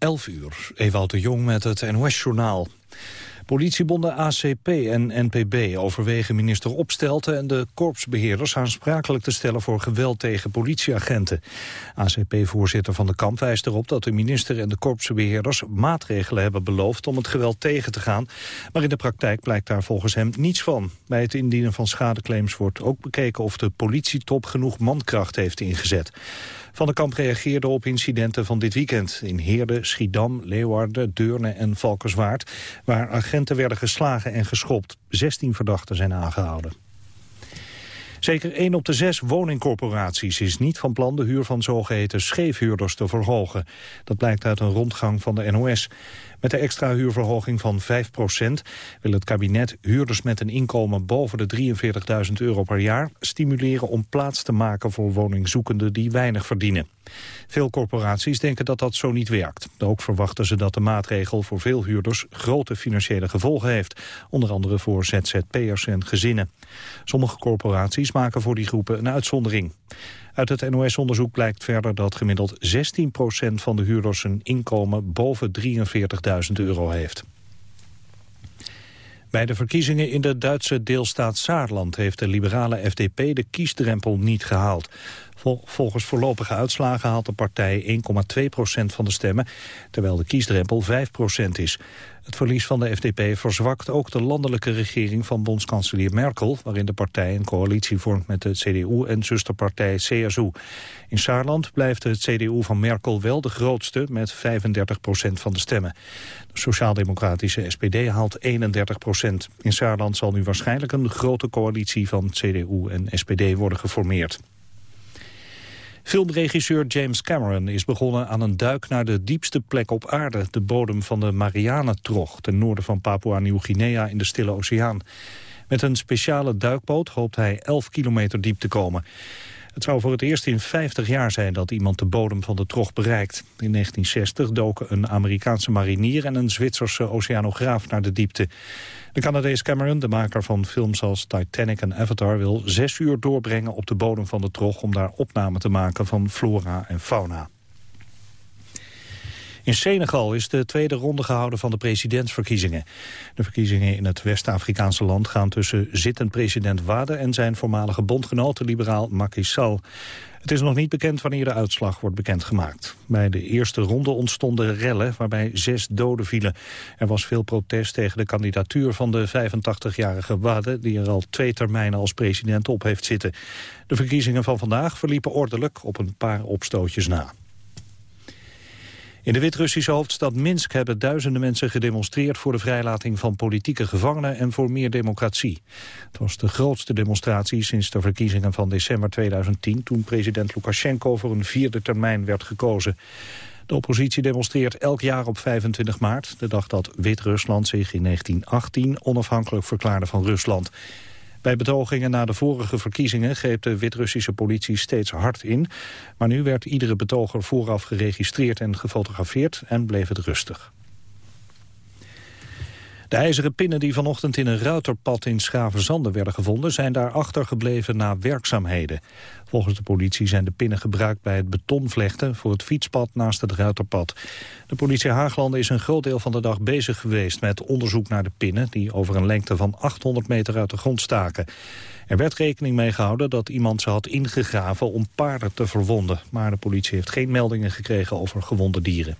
11 uur, Ewout de Jong met het NOS-journaal. Politiebonden ACP en NPB overwegen minister Opstelten en de korpsbeheerders aansprakelijk te stellen voor geweld tegen politieagenten. ACP-voorzitter Van de Kamp wijst erop dat de minister en de korpsbeheerders maatregelen hebben beloofd om het geweld tegen te gaan. Maar in de praktijk blijkt daar volgens hem niets van. Bij het indienen van schadeclaims wordt ook bekeken of de politietop genoeg mankracht heeft ingezet. Van de Kamp reageerde op incidenten van dit weekend... in Heerde, Schiedam, Leeuwarden, Deurne en Valkenswaard... waar agenten werden geslagen en geschopt. 16 verdachten zijn aangehouden. Zeker 1 op de 6 woningcorporaties is niet van plan de huur van zogeheten scheefhuurders te verhogen. Dat blijkt uit een rondgang van de NOS. Met de extra huurverhoging van 5% wil het kabinet huurders met een inkomen boven de 43.000 euro per jaar stimuleren om plaats te maken voor woningzoekenden die weinig verdienen. Veel corporaties denken dat dat zo niet werkt. Ook verwachten ze dat de maatregel voor veel huurders grote financiële gevolgen heeft. Onder andere voor ZZP'ers en gezinnen. Sommige corporaties maken voor die groepen een uitzondering. Uit het NOS-onderzoek blijkt verder dat gemiddeld 16% van de huurders een inkomen boven 43.000 euro heeft. Bij de verkiezingen in de Duitse deelstaat Saarland heeft de liberale FDP de kiesdrempel niet gehaald. Volgens voorlopige uitslagen haalt de partij 1,2% van de stemmen, terwijl de kiesdrempel 5% is. Het verlies van de FDP verzwakt ook de landelijke regering van bondskanselier Merkel, waarin de partij een coalitie vormt met de CDU en zusterpartij CSU. In Saarland blijft de CDU van Merkel wel de grootste, met 35% van de stemmen. De sociaal-democratische SPD haalt 31% In Saarland zal nu waarschijnlijk een grote coalitie van CDU en SPD worden geformeerd. Filmregisseur James Cameron is begonnen aan een duik naar de diepste plek op aarde, de bodem van de Marianentrog, ten noorden van Papua-Nieuw-Guinea in de Stille Oceaan. Met een speciale duikboot hoopt hij 11 kilometer diep te komen. Het zou voor het eerst in 50 jaar zijn dat iemand de bodem van de trog bereikt. In 1960 doken een Amerikaanse marinier en een Zwitserse oceanograaf naar de diepte. De Canadees Cameron, de maker van films als Titanic en Avatar... wil zes uur doorbrengen op de bodem van de trog... om daar opname te maken van flora en fauna. In Senegal is de tweede ronde gehouden van de presidentsverkiezingen. De verkiezingen in het West-Afrikaanse land gaan tussen zittend president Wade... en zijn voormalige bondgenoot, de liberaal Macky Sall. Het is nog niet bekend wanneer de uitslag wordt bekendgemaakt. Bij de eerste ronde ontstonden rellen waarbij zes doden vielen. Er was veel protest tegen de kandidatuur van de 85-jarige Wade... die er al twee termijnen als president op heeft zitten. De verkiezingen van vandaag verliepen ordelijk op een paar opstootjes na. In de Wit-Russische hoofdstad Minsk hebben duizenden mensen gedemonstreerd voor de vrijlating van politieke gevangenen en voor meer democratie. Het was de grootste demonstratie sinds de verkiezingen van december 2010 toen president Lukashenko voor een vierde termijn werd gekozen. De oppositie demonstreert elk jaar op 25 maart, de dag dat Wit-Rusland zich in 1918 onafhankelijk verklaarde van Rusland. Bij betogingen na de vorige verkiezingen greep de Wit-Russische politie steeds hard in. Maar nu werd iedere betoger vooraf geregistreerd en gefotografeerd en bleef het rustig. De ijzeren pinnen die vanochtend in een ruiterpad in Schavenzande werden gevonden... zijn daar achtergebleven na werkzaamheden. Volgens de politie zijn de pinnen gebruikt bij het betonvlechten... voor het fietspad naast het ruiterpad. De politie Haaglanden is een groot deel van de dag bezig geweest... met onderzoek naar de pinnen die over een lengte van 800 meter uit de grond staken. Er werd rekening mee gehouden dat iemand ze had ingegraven om paarden te verwonden. Maar de politie heeft geen meldingen gekregen over gewonde dieren.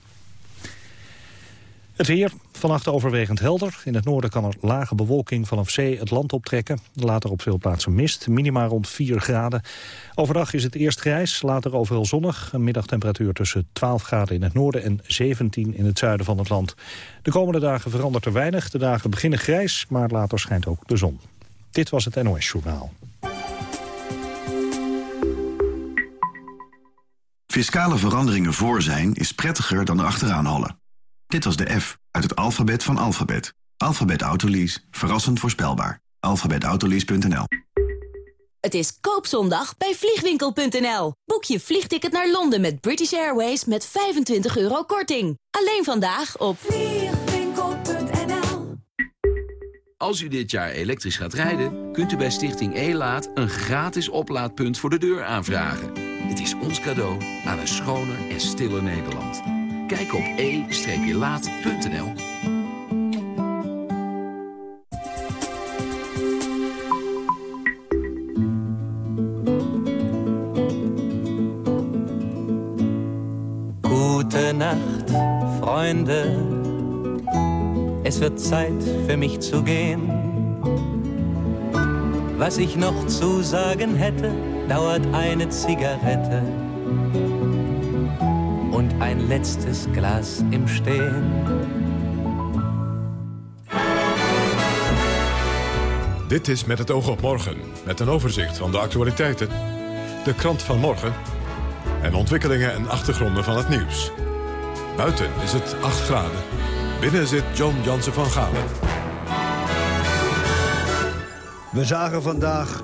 Het weer, vannacht overwegend helder. In het noorden kan er lage bewolking vanaf zee het land optrekken. Later op veel plaatsen mist, minima rond 4 graden. Overdag is het eerst grijs, later overal zonnig. Een middagtemperatuur tussen 12 graden in het noorden en 17 in het zuiden van het land. De komende dagen verandert er weinig. De dagen beginnen grijs, maar later schijnt ook de zon. Dit was het NOS Journaal. Fiscale veranderingen voor zijn is prettiger dan erachteraan hollen. Dit was de F uit het alfabet van alfabet. Alfabet Autolease. Verrassend voorspelbaar. Alfabetautolease.nl Het is koopzondag bij vliegwinkel.nl. Boek je vliegticket naar Londen met British Airways met 25 euro korting. Alleen vandaag op vliegwinkel.nl. Als u dit jaar elektrisch gaat rijden, kunt u bij Stichting E-Laat... een gratis oplaadpunt voor de deur aanvragen. Het is ons cadeau aan een schoner en stiller Nederland. Kijk op e-laat.nl. Gute Nacht, Freunde. Es wird Zeit für mich zu gehen. Was ich noch zu sagen hätte, dauert eine Zigarette und ein letztes Glas im Stehen. Dit is Met het oog op morgen, met een overzicht van de actualiteiten, de krant van morgen en ontwikkelingen en achtergronden van het nieuws. Buiten is het 8 graden. Binnen zit John Jansen van Galen. We zagen vandaag,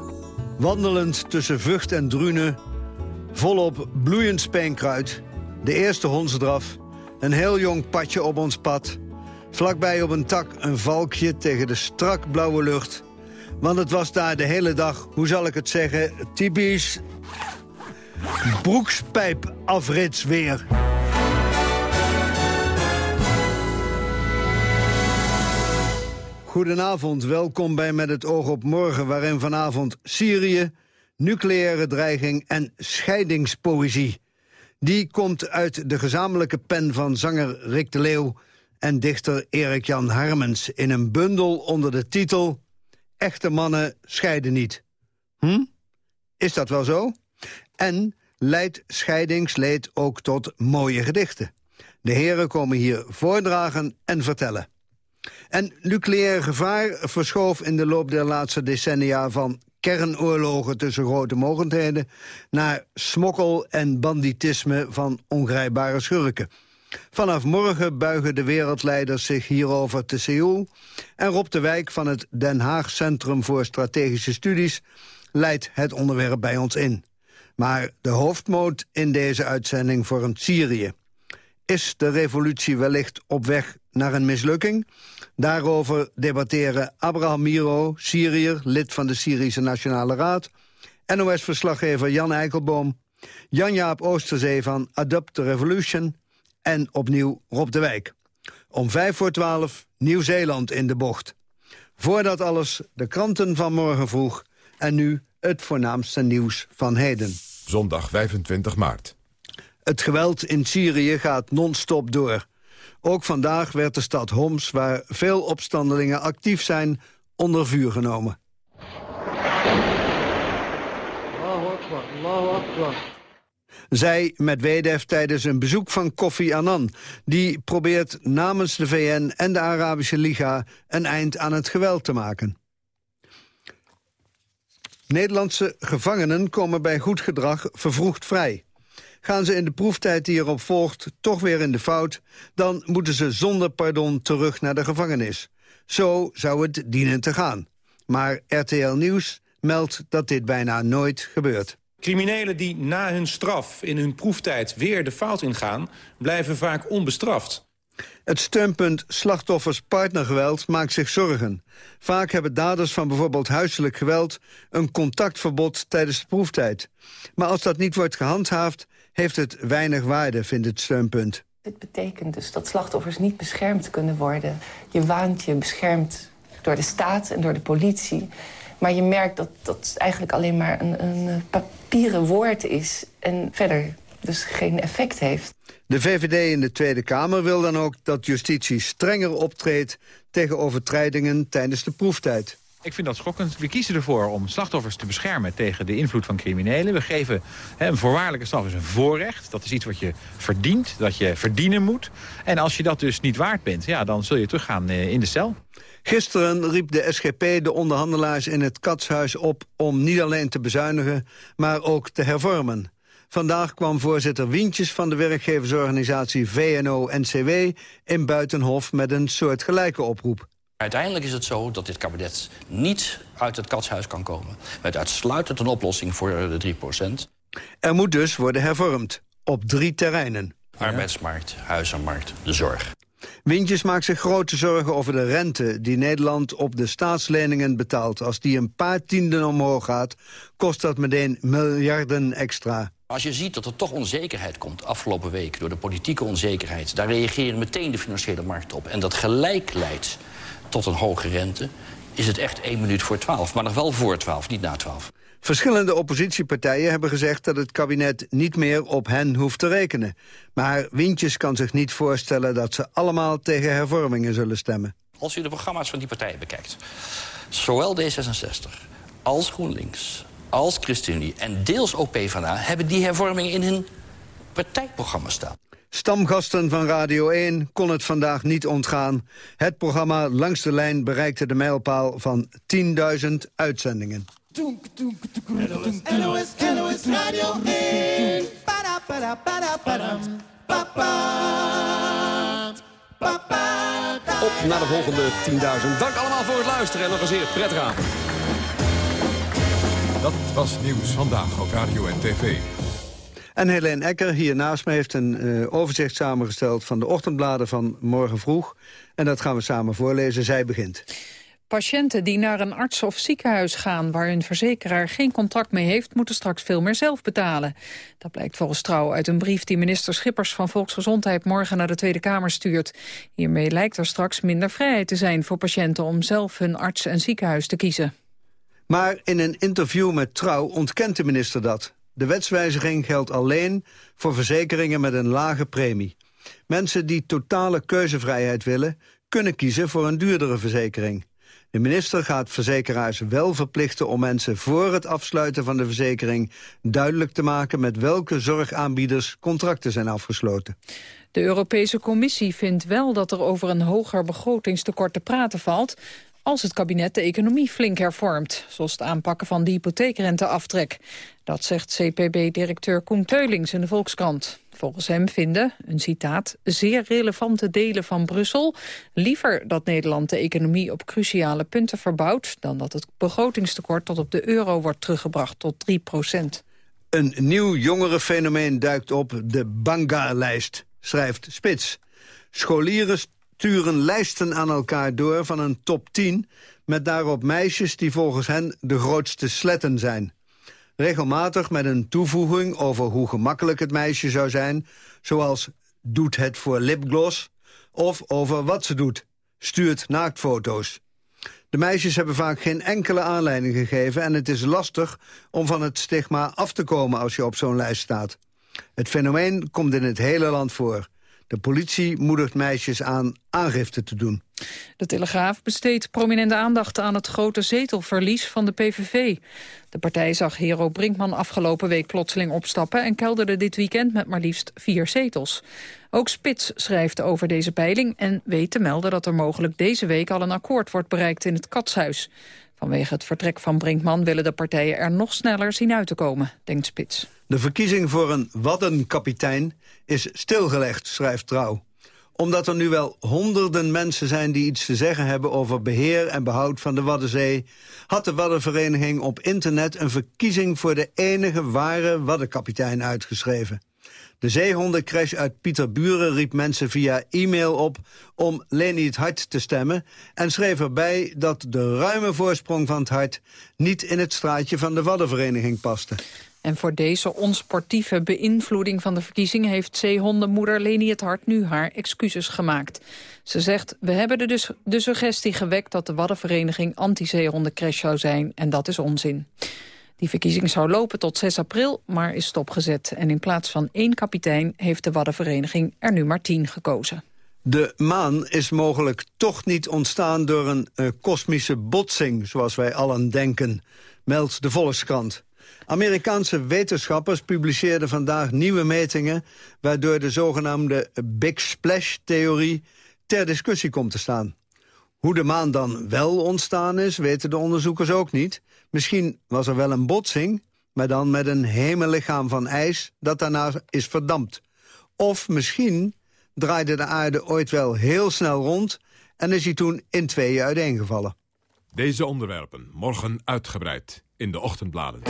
wandelend tussen Vught en Drunen... volop bloeiend speenkruid, de eerste hondsdraf... een heel jong padje op ons pad... vlakbij op een tak een valkje tegen de strak blauwe lucht... want het was daar de hele dag, hoe zal ik het zeggen... typisch broekspijpafritsweer. Goedenavond, welkom bij Met het oog op morgen... waarin vanavond Syrië, nucleaire dreiging en scheidingspoëzie. Die komt uit de gezamenlijke pen van zanger Rick de Leeuw... en dichter Erik-Jan Harmens in een bundel onder de titel... Echte mannen scheiden niet. Hm? Is dat wel zo? En leidt scheidingsleed ook tot mooie gedichten. De heren komen hier voordragen en vertellen. En nucleair gevaar verschoof in de loop der laatste decennia... van kernoorlogen tussen grote mogendheden... naar smokkel en banditisme van ongrijpbare schurken. Vanaf morgen buigen de wereldleiders zich hierover te Seoul... en Rob de Wijk van het Den Haag Centrum voor Strategische Studies... leidt het onderwerp bij ons in. Maar de hoofdmoot in deze uitzending vormt Syrië. Is de revolutie wellicht op weg naar een mislukking? Daarover debatteren Abraham Miro, Syriër, lid van de Syrische Nationale Raad... NOS-verslaggever Jan Eikelboom, Jan-Jaap Oosterzee van Adopt the Revolution... en opnieuw Rob de Wijk. Om vijf voor twaalf Nieuw-Zeeland in de bocht. Voordat alles de kranten van morgen vroeg... en nu het voornaamste nieuws van heden. Zondag 25 maart. Het geweld in Syrië gaat non-stop door. Ook vandaag werd de stad Homs, waar veel opstandelingen actief zijn, onder vuur genomen. Zij met Medvedev tijdens een bezoek van Kofi Annan. Die probeert namens de VN en de Arabische Liga een eind aan het geweld te maken. Nederlandse gevangenen komen bij goed gedrag vervroegd vrij. Gaan ze in de proeftijd die erop volgt toch weer in de fout... dan moeten ze zonder pardon terug naar de gevangenis. Zo zou het dienen te gaan. Maar RTL Nieuws meldt dat dit bijna nooit gebeurt. Criminelen die na hun straf in hun proeftijd weer de fout ingaan... blijven vaak onbestraft. Het steunpunt slachtoffers partnergeweld maakt zich zorgen. Vaak hebben daders van bijvoorbeeld huiselijk geweld... een contactverbod tijdens de proeftijd. Maar als dat niet wordt gehandhaafd, heeft het weinig waarde, vindt het steunpunt. Dit betekent dus dat slachtoffers niet beschermd kunnen worden. Je waant je beschermd door de staat en door de politie. Maar je merkt dat dat eigenlijk alleen maar een, een papieren woord is... en verder dus geen effect heeft. De VVD in de Tweede Kamer wil dan ook dat justitie strenger optreedt... tegen overtredingen tijdens de proeftijd. Ik vind dat schokkend. We kiezen ervoor om slachtoffers te beschermen tegen de invloed van criminelen. We geven een voorwaardelijke straf is een voorrecht. Dat is iets wat je verdient, dat je verdienen moet. En als je dat dus niet waard bent, ja, dan zul je teruggaan eh, in de cel. Gisteren riep de SGP de onderhandelaars in het Katshuis op... om niet alleen te bezuinigen, maar ook te hervormen. Vandaag kwam voorzitter Wientjes van de werkgeversorganisatie VNO-NCW... in Buitenhof met een soortgelijke oproep. Uiteindelijk is het zo dat dit kabinet niet uit het katshuis kan komen... met uitsluitend een oplossing voor de 3% Er moet dus worden hervormd, op drie terreinen. Arbeidsmarkt, huizenmarkt, de zorg. Wintjes maakt zich grote zorgen over de rente die Nederland op de staatsleningen betaalt. Als die een paar tienden omhoog gaat, kost dat meteen miljarden extra. Als je ziet dat er toch onzekerheid komt afgelopen week... door de politieke onzekerheid, daar reageren meteen de financiële markt op... en dat gelijk leidt tot een hoge rente... is het echt één minuut voor twaalf. Maar nog wel voor twaalf, niet na twaalf. Verschillende oppositiepartijen hebben gezegd dat het kabinet niet meer op hen hoeft te rekenen. Maar Wintjes kan zich niet voorstellen dat ze allemaal tegen hervormingen zullen stemmen. Als u de programma's van die partijen bekijkt, zowel D66 als GroenLinks, als ChristenUnie en deels ook PvdA... hebben die hervormingen in hun partijprogramma staan. Stamgasten van Radio 1 kon het vandaag niet ontgaan. Het programma Langs de Lijn bereikte de mijlpaal van 10.000 uitzendingen. NOS, NOS Radio 1. Para, para, para, para. Op naar de volgende 10.000. Dank allemaal voor het luisteren en nog een zeer prettige avond. Dat was Nieuws Vandaag op Radio en TV. En Helene Ecker hier naast me heeft een uh, overzicht samengesteld... van de ochtendbladen van morgen vroeg. En dat gaan we samen voorlezen. Zij begint. Patiënten die naar een arts of ziekenhuis gaan... waar hun verzekeraar geen contact mee heeft... moeten straks veel meer zelf betalen. Dat blijkt volgens Trouw uit een brief die minister Schippers... van Volksgezondheid morgen naar de Tweede Kamer stuurt. Hiermee lijkt er straks minder vrijheid te zijn voor patiënten... om zelf hun arts en ziekenhuis te kiezen. Maar in een interview met Trouw ontkent de minister dat. De wetswijziging geldt alleen voor verzekeringen met een lage premie. Mensen die totale keuzevrijheid willen... kunnen kiezen voor een duurdere verzekering. De minister gaat verzekeraars wel verplichten om mensen voor het afsluiten van de verzekering duidelijk te maken met welke zorgaanbieders contracten zijn afgesloten. De Europese Commissie vindt wel dat er over een hoger begrotingstekort te praten valt als het kabinet de economie flink hervormt, zoals het aanpakken van de hypotheekrenteaftrek. Dat zegt CPB-directeur Koen Teulings in de Volkskrant. Volgens hem vinden, een citaat, zeer relevante delen van Brussel... liever dat Nederland de economie op cruciale punten verbouwt... dan dat het begrotingstekort tot op de euro wordt teruggebracht tot 3 procent. Een nieuw jongerenfenomeen duikt op de Banga-lijst, schrijft Spits. Scholieren sturen lijsten aan elkaar door van een top 10... met daarop meisjes die volgens hen de grootste sletten zijn. Regelmatig met een toevoeging over hoe gemakkelijk het meisje zou zijn... zoals doet het voor lipgloss... of over wat ze doet, stuurt naaktfoto's. De meisjes hebben vaak geen enkele aanleiding gegeven... en het is lastig om van het stigma af te komen als je op zo'n lijst staat. Het fenomeen komt in het hele land voor. De politie moedigt meisjes aan aangifte te doen. De Telegraaf besteedt prominente aandacht aan het grote zetelverlies van de PVV. De partij zag Hero Brinkman afgelopen week plotseling opstappen... en kelderde dit weekend met maar liefst vier zetels. Ook Spits schrijft over deze peiling en weet te melden... dat er mogelijk deze week al een akkoord wordt bereikt in het Katshuis. Vanwege het vertrek van Brinkman willen de partijen er nog sneller zien uit te komen, denkt Spits. De verkiezing voor een waddenkapitein is stilgelegd, schrijft Trouw. Omdat er nu wel honderden mensen zijn die iets te zeggen hebben... over beheer en behoud van de Waddenzee... had de Waddenvereniging op internet een verkiezing... voor de enige ware waddenkapitein uitgeschreven. De zeehondencrash uit Pieterburen riep mensen via e-mail op om Leni het Hart te stemmen... en schreef erbij dat de ruime voorsprong van het hart niet in het straatje van de Waddenvereniging paste. En voor deze onsportieve beïnvloeding van de verkiezing... heeft zeehondenmoeder Leni het Hart nu haar excuses gemaakt. Ze zegt, we hebben de, dus de suggestie gewekt... dat de Waddenvereniging anti-zeehondencrash zou zijn, en dat is onzin. Die verkiezing zou lopen tot 6 april, maar is stopgezet. En in plaats van één kapitein heeft de Waddenvereniging er nu maar tien gekozen. De maan is mogelijk toch niet ontstaan door een uh, kosmische botsing... zoals wij allen denken, meldt de Volkskrant. Amerikaanse wetenschappers publiceerden vandaag nieuwe metingen... waardoor de zogenaamde Big Splash-theorie ter discussie komt te staan. Hoe de maan dan wel ontstaan is, weten de onderzoekers ook niet. Misschien was er wel een botsing, maar dan met een hemellichaam van ijs... dat daarna is verdampt. Of misschien draaide de aarde ooit wel heel snel rond... en is hij toen in tweeën uiteengevallen. Deze onderwerpen morgen uitgebreid in de ochtendbladen.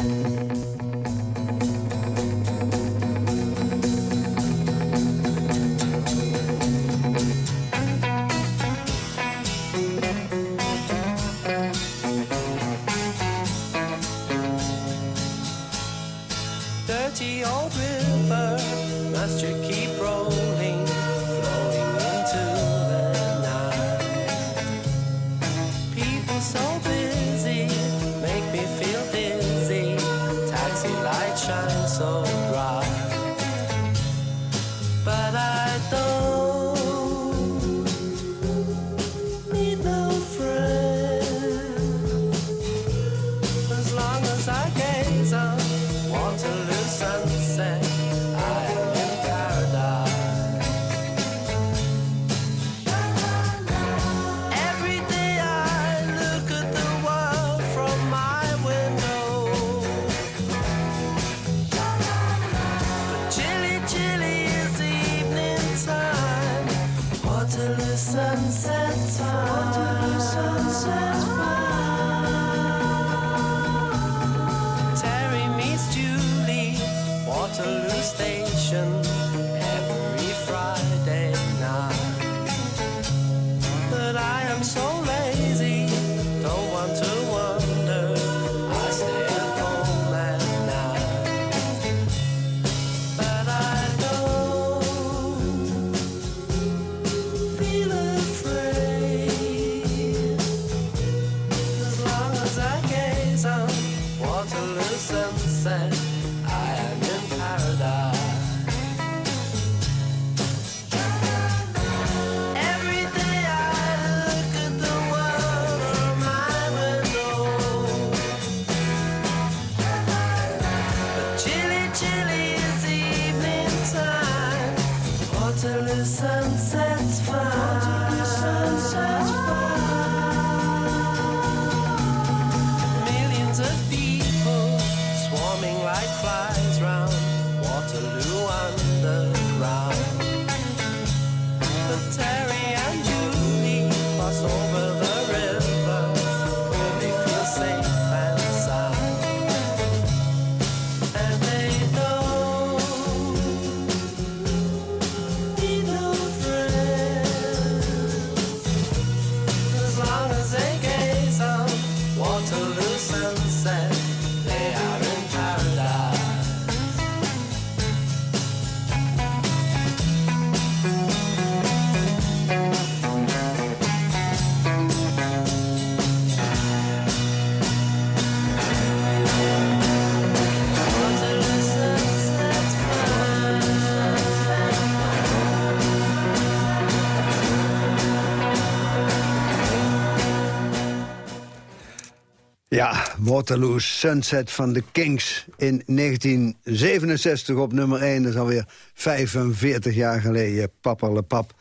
Waterloo Sunset van de Kings in 1967 op nummer 1. Dat is alweer 45 jaar geleden, papperlepap.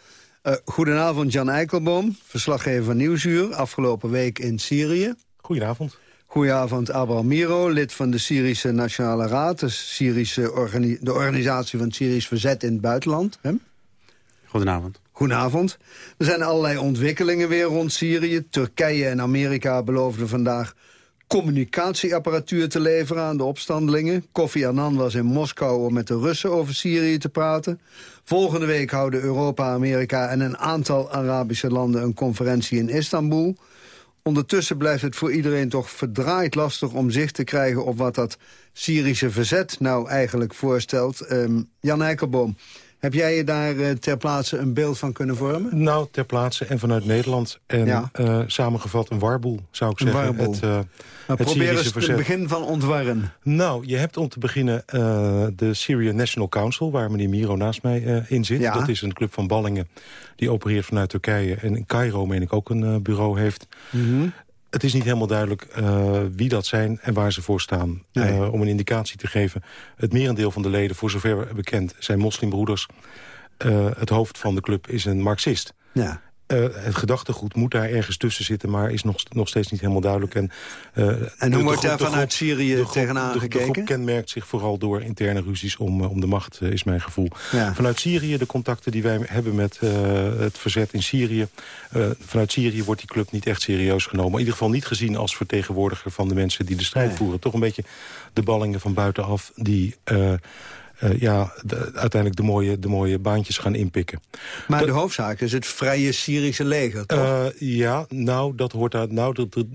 Uh, goedenavond, Jan Eikelboom, verslaggever van Nieuwsuur. Afgelopen week in Syrië. Goedenavond. Goedenavond, Abraham Miro, lid van de Syrische Nationale Raad... de, Syrische organi de organisatie van het Syrisch Verzet in het buitenland. Hè? Goedenavond. Goedenavond. Er zijn allerlei ontwikkelingen weer rond Syrië. Turkije en Amerika beloofden vandaag communicatieapparatuur te leveren aan de opstandelingen. Kofi Annan was in Moskou om met de Russen over Syrië te praten. Volgende week houden Europa, Amerika en een aantal Arabische landen een conferentie in Istanbul. Ondertussen blijft het voor iedereen toch verdraaid lastig om zicht te krijgen op wat dat Syrische verzet nou eigenlijk voorstelt. Um, Jan Eikelboom, heb jij je daar uh, ter plaatse een beeld van kunnen vormen? Nou, ter plaatse en vanuit Nederland. En Ja. uh, samengevat een warboel, zou ik Een zeggen. warboel. Het, uh, Maar het probeer eens het begin van ontwarren. Nou, je hebt om te beginnen de Syrian National Council... waar meneer Miro naast mij in zit. Ja. Dat is een club van ballingen die opereert vanuit Turkije. En in Cairo, meen ik, ook een bureau heeft. Mhm. Het is niet helemaal duidelijk uh, wie dat zijn en waar ze voor staan. Nee. Uh, om een indicatie te geven. Het merendeel van de leden, voor zover bekend, zijn moslimbroeders. Uh, het hoofd van de club is een marxist. Ja. Uh, het gedachtegoed moet daar ergens tussen zitten... maar is nog, nog steeds niet helemaal duidelijk. En, uh, en hoe wordt daar vanuit Syrië de tegenaan de, gekeken? De groep kenmerkt zich vooral door interne ruzies om, uh, om de macht, is mijn gevoel. Ja. Vanuit Syrië, de contacten die wij hebben met het verzet in Syrië... vanuit Syrië wordt die club niet echt serieus genomen. In ieder geval niet gezien als vertegenwoordiger van de mensen die de strijd Nee. voeren. Toch een beetje de ballingen van buitenaf die... Uh, ja, de, uiteindelijk de mooie, de mooie baantjes gaan inpikken. Maar de, de hoofdzaak is het vrije Syrische leger, toch? Uh, ja, nou, dat hoort daar, nou dat, dat,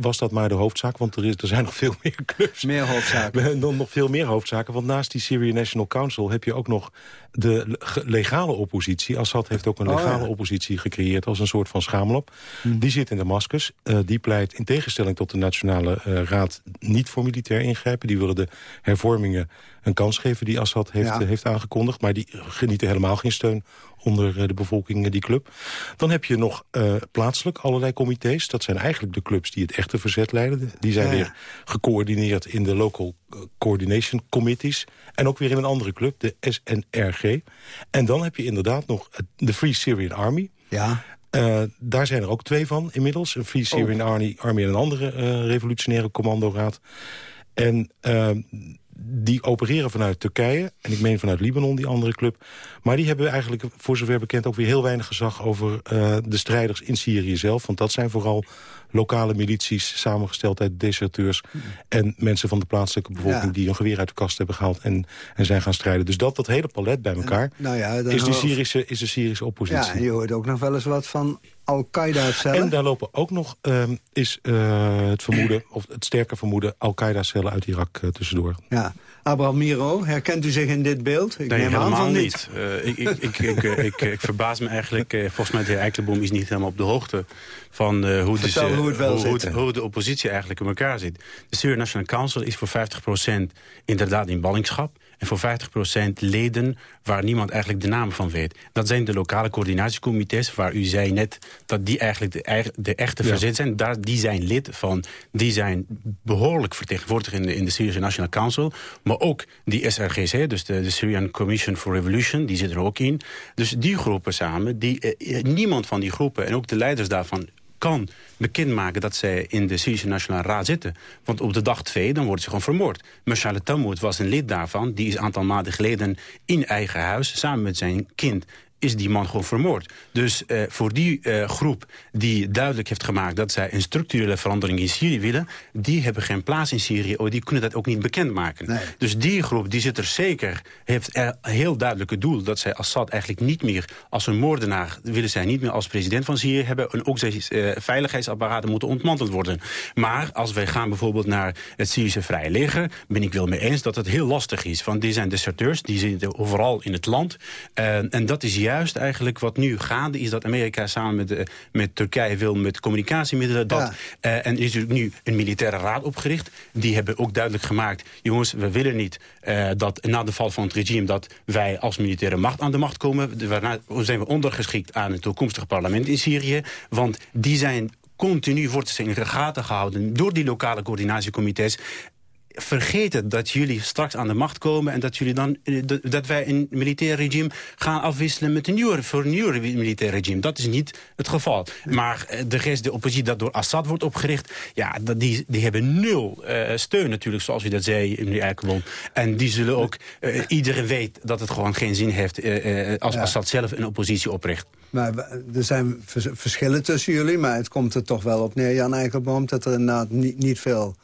was dat maar de hoofdzaak. Want er, is, er zijn nog veel meer clubs. Meer hoofdzaken. Hebben nog veel meer hoofdzaken. Want naast die Syrian National Council heb je ook nog de legale oppositie. Assad heeft ook een legale oh, ja. oppositie gecreëerd als een soort van schamelop. Hmm. Die zit in Damascus. Uh, die pleit in tegenstelling tot de Nationale uh, Raad niet voor militair ingrijpen. Die willen de hervormingen een kans geven die Assad heeft, ja. heeft aangekondigd. Maar die genieten helemaal geen steun onder uh, de bevolking, die club. Dan heb je nog uh, plaatselijk allerlei comité's. Dat zijn eigenlijk de clubs die het echte verzet leiden. Die zijn ja. weer gecoördineerd in de Local Coordination Committees. En ook weer in een andere club, de SNRG. En dan heb je inderdaad nog de Free Syrian Army. Ja. Uh, daar zijn er ook twee van inmiddels. Een Free Syrian oh. Army, Army en een andere uh, revolutionaire commandoraad. En uh, die opereren vanuit Turkije. En ik meen vanuit Libanon, die andere club. Maar die hebben eigenlijk, voor zover bekend... ook weer heel weinig gezag over uh, de strijders in Syrië zelf. Want dat zijn vooral lokale milities samengesteld uit deserteurs... en mensen van de plaatselijke bevolking... Ja. die een geweer uit de kast hebben gehaald en, en zijn gaan strijden. Dus dat, dat hele palet bij elkaar nou ja, is, die Syrische, is de Syrische oppositie. Ja, en je hoort ook nog wel eens wat van Al-Qaeda-cellen. En daar lopen ook nog, uh, is uh, het vermoeden, of het sterke vermoeden... Al-Qaeda-cellen uit Irak uh, tussendoor. Ja. Abraham Miro, herkent u zich in dit beeld? Ik nee, neem helemaal aan van niet. Uh, ik, ik, ik, ik, ik, ik, verbaas me eigenlijk. Uh, volgens mij de heer Eikelboom is niet helemaal op de hoogte... van uh, hoe, dus, hoe, het wel hoe, hoe, hoe, de oppositie eigenlijk in elkaar zit. De Syrian National Council is voor 50% inderdaad in ballingschap. En voor 50% leden waar niemand eigenlijk de naam van weet. Dat zijn de lokale coördinatiecomité's waar u zei net dat die eigenlijk de, de echte Ja. verzet zijn. Daar, die zijn lid van, die zijn behoorlijk vertegenwoordigd in de, in de Syrische National Council. Maar ook die SRGC, dus de, de Syrian Commission for Revolution, die zit er ook in. Dus die groepen samen, die, eh, eh, niemand van die groepen en ook de leiders daarvan kan bekendmaken dat zij in de Syrische Nationale Raad zitten. Want op de dag twee, dan worden ze gewoon vermoord. Mashal Tamoud was een lid daarvan. Die is een aantal maanden geleden in eigen huis, samen met zijn kind is die man gewoon vermoord. Dus eh, voor die eh, groep die duidelijk heeft gemaakt... dat zij een structurele verandering in Syrië willen... die hebben geen plaats in Syrië. Oh, die kunnen dat ook niet bekendmaken. Dus die groep die zit er zeker... heeft een heel duidelijke doel... dat zij Assad eigenlijk niet meer als een moordenaar... willen zij niet meer als president van Syrië hebben... en ook zijn eh, veiligheidsapparaten moeten ontmanteld worden. Maar als wij gaan bijvoorbeeld naar het Syrische Vrije Leger... ben ik wel mee eens dat het heel lastig is. Want die zijn deserteurs, die zitten overal in het land. En dat is juist eigenlijk wat nu gaande is... dat Amerika samen met, eh, met Turkije wil met communicatiemiddelen... Dat, eh, en er is natuurlijk nu een militaire raad opgericht. Die hebben ook duidelijk gemaakt... jongens, we willen niet eh, dat na de val van het regime... dat wij als militaire macht aan de macht komen. Waarna zijn we ondergeschikt aan het toekomstige parlement in Syrië. Want die zijn continu wordt ze in de gaten gehouden door die lokale coördinatiecomité's vergeten dat jullie straks aan de macht komen... en dat, jullie dan, eh, dat- wij een militair regime gaan afwisselen met een nieuwe, voor een nieuw militair regime. Dat is niet het geval. Maar eh, de rest, de oppositie dat door Assad wordt opgericht... ja, die, die hebben nul eh, steun natuurlijk, zoals u dat zei, meneer Eikelboom. En die zullen ook... iedereen weet dat het gewoon geen zin heeft... als Ja. Assad zelf een oppositie opricht. Maar er zijn vers- verschillen tussen jullie, maar het komt er toch wel op neer, Jan Eikelboom... dat er inderdaad niet, niet veel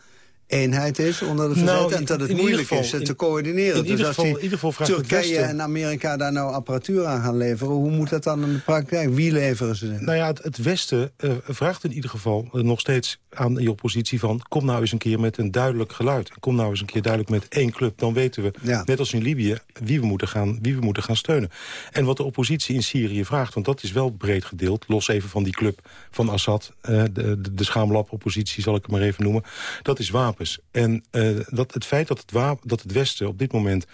eenheid is onder de verzet... Nou, en dat het moeilijk geval- is te in- coördineren. in ieder dus als geval- die Turkije en Amerika daar nou apparatuur aan gaan leveren... hoe moet dat dan in de praktijk? Wie leveren ze? Nou ja, het, het Westen eh, vraagt in ieder geval eh, nog steeds aan die oppositie van... kom nou eens een keer met een duidelijk geluid. Kom nou eens een keer duidelijk met één club. Dan weten we, net als in Libië, wie we, moeten gaan, wie we moeten gaan steunen. En wat de oppositie in Syrië vraagt, want dat is wel breed gedeeld... los even van die club van Assad, eh, de, de, de schaamlab-oppositie zal ik het maar even noemen... dat is En eh, dat, het feit dat het, dat het Westen op dit moment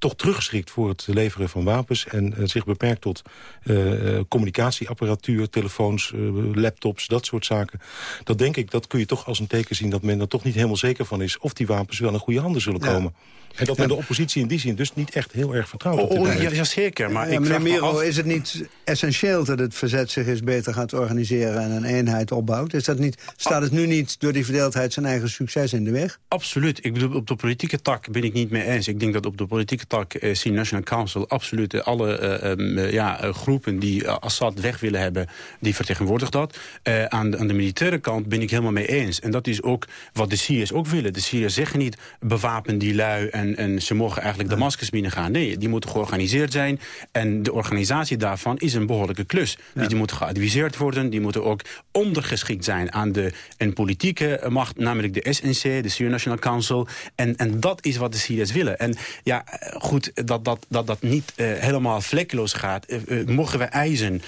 toch terugschrikt voor het leveren van wapens... en eh, zich beperkt tot eh, eh, communicatieapparatuur, telefoons, laptops, dat soort zaken. Dat denk ik, dat kun je toch als een teken zien... dat men er toch niet helemaal zeker van is... of die wapens wel in goede handen zullen Ja. komen. En dat men de oppositie in die zin dus niet echt heel erg vertrouwt. Oh, moment. ja, ja, zeker. Maar ja, ik meneer vraag me Miro, af- is het niet essentieel dat het verzet zich eens beter gaat organiseren... en een eenheid opbouwt? Is dat niet, staat het nu niet door die verdeeldheid zijn eigen succes in de weg? Absoluut. Ik bedoel, op de politieke tak ben ik niet mee eens. Ik denk dat op de politieke tak eh Syrian National Council absoluut eh, alle eh, ehm, eh, ja, eh, groepen die eh, Assad weg willen hebben, die vertegenwoordigt dat. Eh, aan, de, aan de militaire kant ben ik helemaal mee eens. En dat is ook wat de Syriërs ook willen. De Syriërs zeggen niet bewapen die lui en, en ze mogen eigenlijk Damascus binnengaan. Nee, die moeten georganiseerd zijn. En de organisatie daarvan is een behoorlijke klus. Dus die moeten geadviseerd worden. Die moeten ook ondergeschikt zijn aan de een politieke macht, namelijk de SNC, de Syrian National Council. En, en dat is wat de Syriërs willen. En ja, eh, goed, dat dat, dat, dat niet eh, helemaal vlekkeloos gaat. eh, eh, mogen we eisen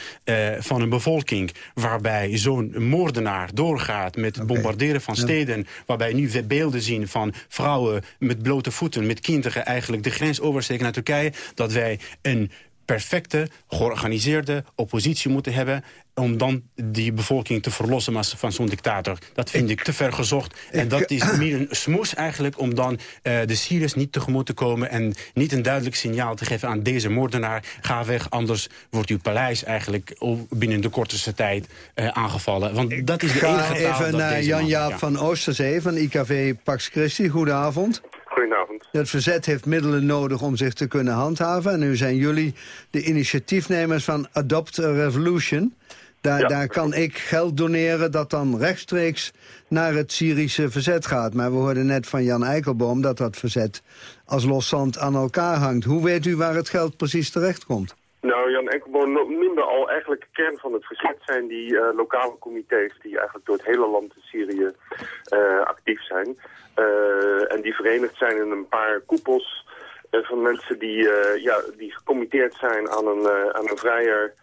van een bevolking waarbij zo'n moordenaar doorgaat met het bombarderen van steden, waarbij nu beelden zien van vrouwen met blote voeten, met kinderen eigenlijk de grens oversteken naar Turkije, dat wij een perfecte, georganiseerde oppositie moeten hebben om dan die bevolking te verlossen van zo'n dictator. Dat vind ik, te ver gezocht. En dat is meer een smoes eigenlijk om dan eh, de Syriërs niet tegemoet te komen... en niet een duidelijk signaal te geven aan deze moordenaar. Ga weg, anders wordt uw paleis eigenlijk binnen de kortste tijd eh, aangevallen. Want dat is de enige taal even dat naar Jan-Jaap ja. van Oosterzee van IKV Pax Christi. Goedenavond. Het verzet heeft middelen nodig om zich te kunnen handhaven. En nu zijn jullie de initiatiefnemers van Adopt a Revolution. Daar, Ja. daar kan ik geld doneren dat dan rechtstreeks naar het Syrische verzet gaat. Maar we hoorden net van Jan Eikelboom dat dat verzet als los zand aan elkaar hangt. Hoe weet u waar het geld precies terechtkomt? Nou, Jan Enkelboom noemde al eigenlijk de kern van het verzet zijn die eh, lokale comité's die eigenlijk door het hele land in Syrië eh, actief zijn. Eh, en die verenigd zijn in een paar koepels eh, van mensen die, eh, ja, die gecommitteerd zijn aan een, aan een vrijer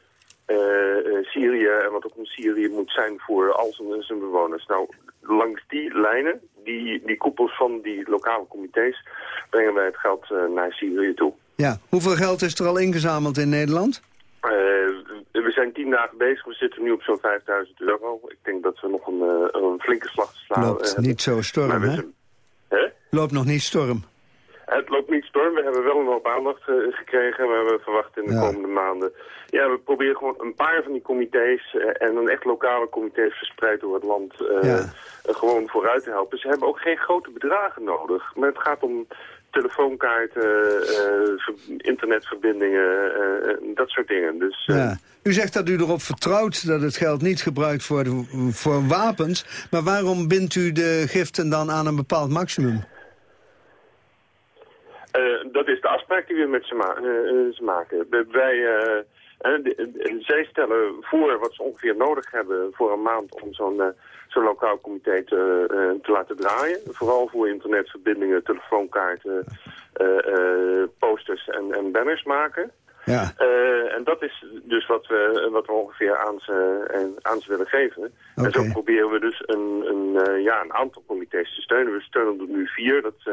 Syrië en wat ook een Syrië moet zijn voor al zijn, zijn bewoners. Nou, langs die lijnen, die, die koepels van die lokale comité's, brengen wij het geld naar Syrië toe. Ja, hoeveel geld is er al ingezameld in Nederland? We zijn tien dagen bezig, we zitten nu op zo'n 5000 euro. Ik denk dat we nog een, een flinke slag te slaan Loopt hebben. niet zo storm, hè? Hè? Loopt nog niet storm. Het loopt niet storm. We hebben wel een hoop aandacht eh, gekregen. We verwachten in de Ja. komende maanden... Ja, we proberen gewoon een paar van die comité's... eh, en dan echt lokale comité's verspreid door het land... Ja. eh, gewoon vooruit te helpen. Ze hebben ook geen grote bedragen nodig. Maar het gaat om telefoonkaarten, eh, ver- internetverbindingen, eh, eh, dat soort dingen. Dus eh, Ja. U zegt dat u erop vertrouwt dat het geld niet gebruikt wordt voor wapens. Maar waarom bindt u de giften dan aan een bepaald maximum? Eh, dat is de afspraak die we met ze, ma- eh, eh, ze maken. Wij, eh, eh, de- zij stellen voor wat ze ongeveer nodig hebben voor een maand om zo'n eh, zo'n lokaal comité te, eh, te laten draaien. Vooral voor internetverbindingen, telefoonkaarten, eh, posters en, en banners maken. Ja. En dat is dus wat we, wat we ongeveer aan ze, aan ze willen geven. En zo proberen we dus een, een, ja, een aantal comité's te steunen. We steunen er nu vier, dat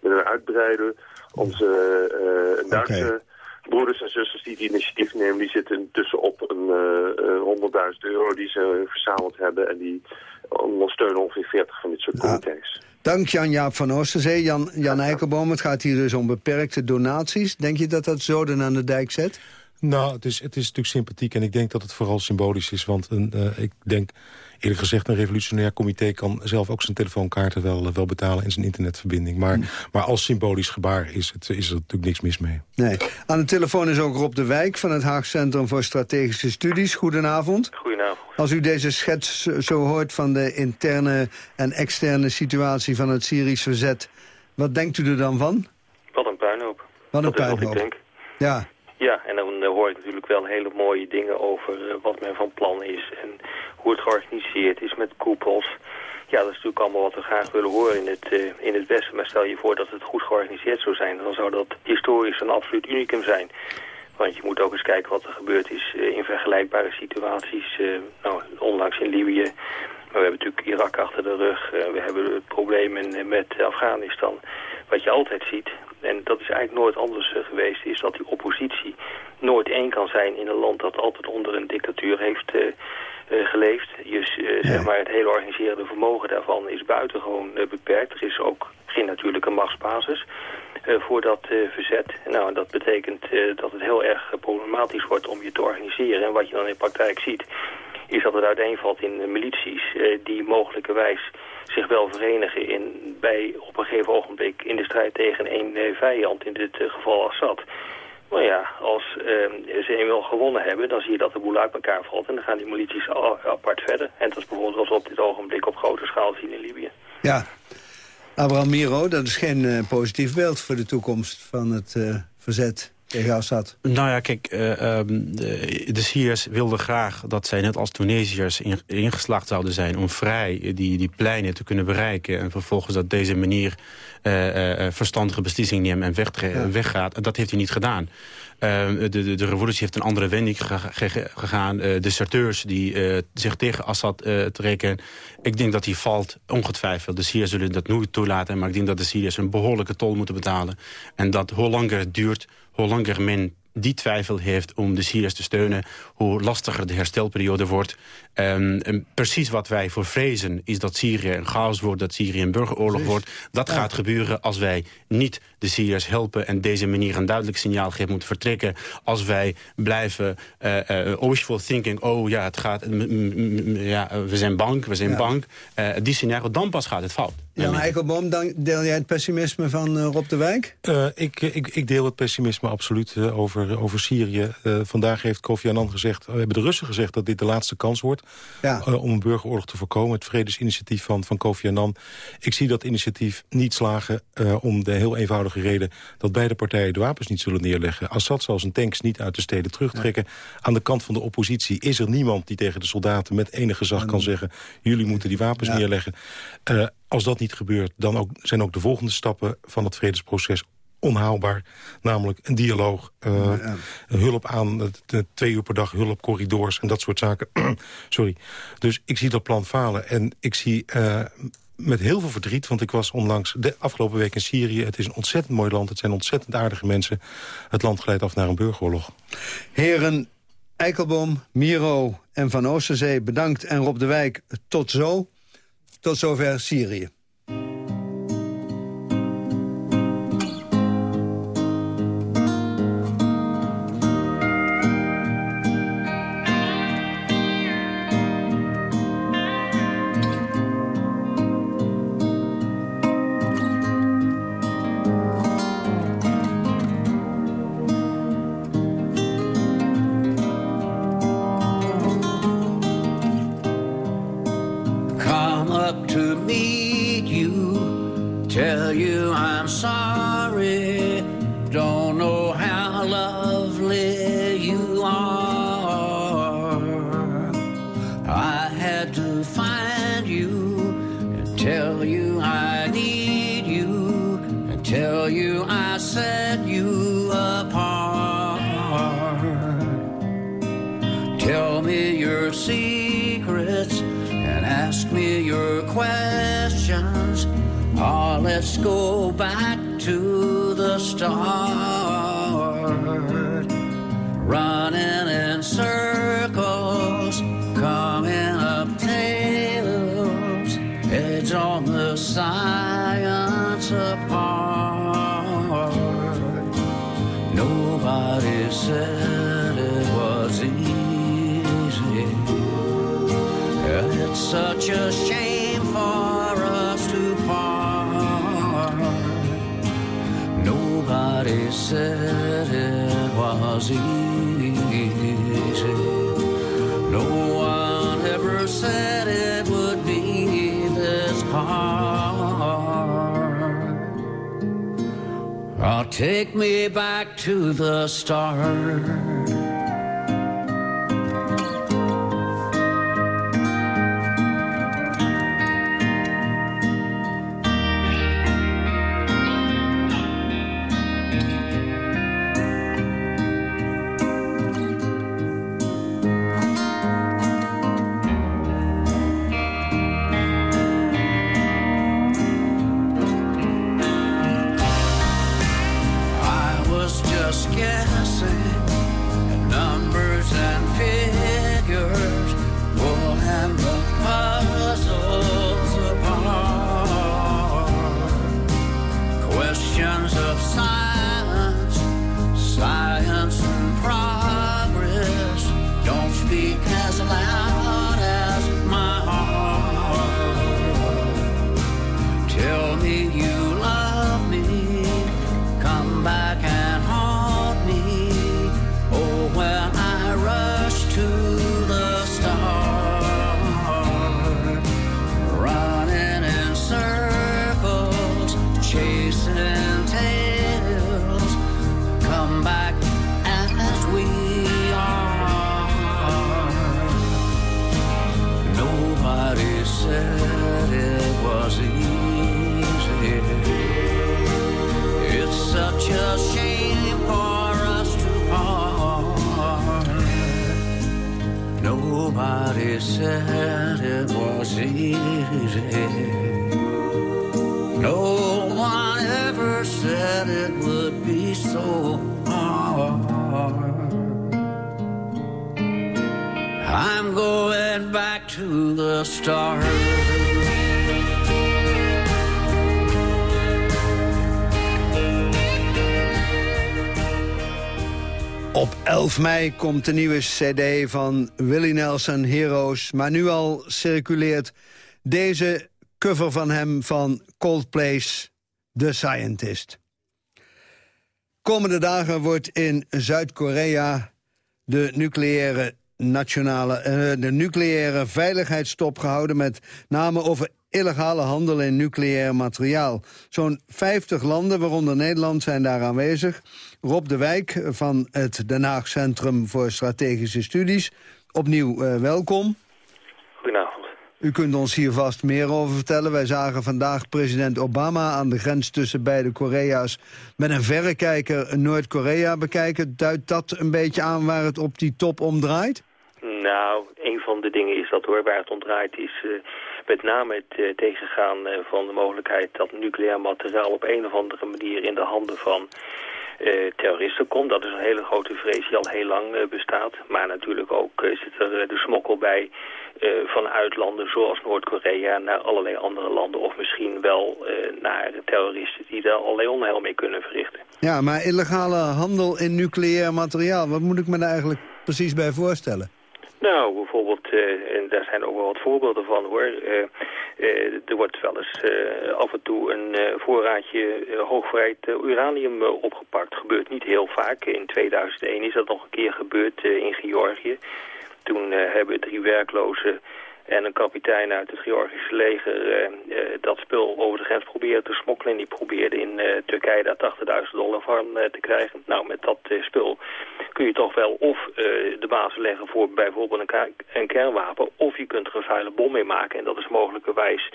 willen we uitbreiden. Onze Duitse broeders en zusters die het initiatief nemen... die zitten intussen op een eh, eh, 100.000 euro die ze verzameld hebben. En die ondersteunen ongeveer 40 van dit soort comité's. Dank Jan-Jaap van Oosterzee. Jan, Jan Eikelboom, het gaat hier dus om beperkte donaties. Denk je dat dat zoden aan de dijk zet? Nou, het is, het is natuurlijk sympathiek en ik denk dat het vooral symbolisch is. Want een, eh, ik denk, eerlijk gezegd, een revolutionair comité... kan zelf ook zijn telefoonkaarten wel, eh, wel betalen en zijn internetverbinding. Maar, maar als symbolisch gebaar is, het, is er natuurlijk niks mis mee. Nee. Aan de telefoon is ook Rob de Wijk van het Haag Centrum voor Strategische Studies. Goedenavond. Goedenavond. Als u deze schets zo- hoort van de interne en externe situatie van het Syrisch verzet... wat denkt u er dan van? Wat een puinhoop. Wat een dat is wat puinhoop. ik denk. Ja, Ja, en dan hoor ik natuurlijk wel hele mooie dingen over eh, wat men van plan is en hoe het georganiseerd is met koepels. Ja, dat is natuurlijk allemaal wat we graag willen horen in het, eh, in het Westen. Maar stel je voor dat het goed georganiseerd zou zijn, dan zou dat historisch een absoluut unicum zijn. Want je moet ook eens kijken wat er gebeurd is eh, in vergelijkbare situaties. nou, onlangs in Libië. Maar we hebben natuurlijk Irak achter de rug. we hebben in, met Afghanistan. Wat je altijd ziet, en dat is eigenlijk nooit anders eh, geweest... is dat die oppositie nooit één kan zijn in een land... dat altijd onder een dictatuur heeft eh, eh, geleefd. Dus zeg maar, het hele organiserende vermogen daarvan is buitengewoon eh, beperkt. Er is ook geen natuurlijke machtsbasis voor dat verzet. Nou, dat betekent dat het heel erg problematisch wordt om je te organiseren. En wat je dan in praktijk ziet, is dat het uiteenvalt in milities die mogelijkerwijs zich wel verenigen in, bij op een gegeven ogenblik in de strijd tegen één eh, vijand, in dit eh, geval Assad. Maar ja, als eh, ze eenmaal gewonnen hebben, dan zie je dat de boel uit elkaar valt en dan gaan die milities apart verder. En dat is bijvoorbeeld wat we op dit ogenblik op grote schaal zien in Libië. ja. Abraham Miro, dat is geen eh, positief beeld voor de toekomst van het verzet tegen Assad. Nou ja, kijk, eh, ehm, de, de Syriërs wilden graag dat zij net als Tunesiërs in- ingeslaagd zouden zijn... om vrij die, die pleinen te kunnen bereiken... en vervolgens op deze manier eh, eh, verstandige beslissingen nemen en weg, weggaat. En dat heeft hij niet gedaan. Eh, de, de, de revolutie heeft een andere wending gega- ge- gegaan. Eh, deserteurs die eh, zich tegen Assad eh, trekken. Ik denk dat die valt, ongetwijfeld. De Syriërs zullen dat nooit toelaten. Maar ik denk dat de Syriërs een behoorlijke tol moeten betalen. En dat hoe langer het duurt, hoe langer men die twijfel heeft om de Syriërs te steunen... hoe lastiger de herstelperiode wordt. Ehm, en precies wat wij voor vrezen is dat Syrië een chaos wordt... dat Syrië een burgeroorlog wordt. Dat gaat gebeuren als wij niet de Syriërs helpen... en deze manier een duidelijk signaal geven moeten vertrekken. Als wij blijven eh, wishful thinking... oh ja, het gaat, ja, we zijn bang, we zijn Ja. bang. Eh, die scenario, dan pas gaat het fout. Jan Eikelboom, dan deel jij het pessimisme van eh, Rob de Wijk? Eh, ik, ik, ik deel het pessimisme absoluut eh, over, over Syrië. Eh, vandaag heeft Kofi Annan gezegd, eh, hebben de Russen gezegd... dat dit de laatste kans wordt Ja. eh, om een burgeroorlog te voorkomen. Het vredesinitiatief van, van Kofi Annan. Ik zie dat initiatief niet slagen eh, om de heel eenvoudige reden... dat beide partijen de wapens niet zullen neerleggen. Assad zal zijn tanks niet uit de steden terugtrekken. Aan de kant van de oppositie is er niemand die tegen de soldaten... met enig gezag kan zeggen, jullie moeten die wapens neerleggen. Eh, als dat niet gebeurt, dan ook, zijn ook de volgende stappen van het vredesproces onhaalbaar. Namelijk een dialoog, uh, hulp aan twee uur per dag, hulp corridors en dat soort zaken. Sorry. Dus ik zie dat plan falen en ik zie uh, met heel veel verdriet, want ik was onlangs de afgelopen week in Syrië. Het is een ontzettend mooi land, het zijn ontzettend aardige mensen. Het land glijdt af naar een burgeroorlog. Heren Eikelboom, Miro en Van Oosterzee, bedankt. En Rob de Wijk, tot zo. Tot zover Syrië. To Voor mei komt de nieuwe cd van Willie Nelson Heroes. Maar nu al circuleert deze cover van hem van Coldplay's The Scientist. Komende dagen wordt in Zuid-Korea de nucleaire nationale, eh, de nucleaire veiligheidstop gehouden... met name over illegale handel in nucleair materiaal. Zo'n 50 landen, waaronder Nederland, zijn daar aanwezig. Rob de Wijk van het Den Haag Centrum voor Strategische Studies. Opnieuw eh, welkom. Goedenavond. U kunt ons hier vast meer over vertellen. Wij zagen vandaag president Obama aan de grens tussen beide Korea's... met een verrekijker Noord-Korea bekijken. Duidt dat een beetje aan waar het op die top om draait? Nou, een van de dingen is dat hoor, waar het om draait is eh, met name het eh, tegengaan eh, van de mogelijkheid dat nucleair materiaal op een of andere manier in de handen van eh, terroristen komt. Dat is een hele grote vrees die al heel lang bestaat. Maar natuurlijk ook zit er de smokkel bij vanuit landen zoals Noord-Korea naar allerlei andere landen. Of misschien wel naar terroristen die daar allerlei onheil mee kunnen verrichten. Ja, maar illegale handel in nucleair materiaal... wat moet ik me daar eigenlijk precies bij voorstellen? Nou, bijvoorbeeld, eh, en daar zijn ook wel wat voorbeelden van hoor. Eh, eh, er wordt wel eens af en toe een voorraadje hoogverheid eh, uranium opgepakt. Gebeurt niet heel vaak. In 2001 is dat nog een keer gebeurd in Georgië. Toen hebben drie werklozen en een kapitein uit het Georgische leger eh, eh, dat spul over de grens proberen te smokkelen. En die probeerde in eh, Turkije daar 80.000 dollar van te krijgen. Nou, met dat spul kun je toch wel of de basis leggen voor bijvoorbeeld een, een kernwapen... of je kunt er een vuile bom mee maken. En dat is mogelijkerwijs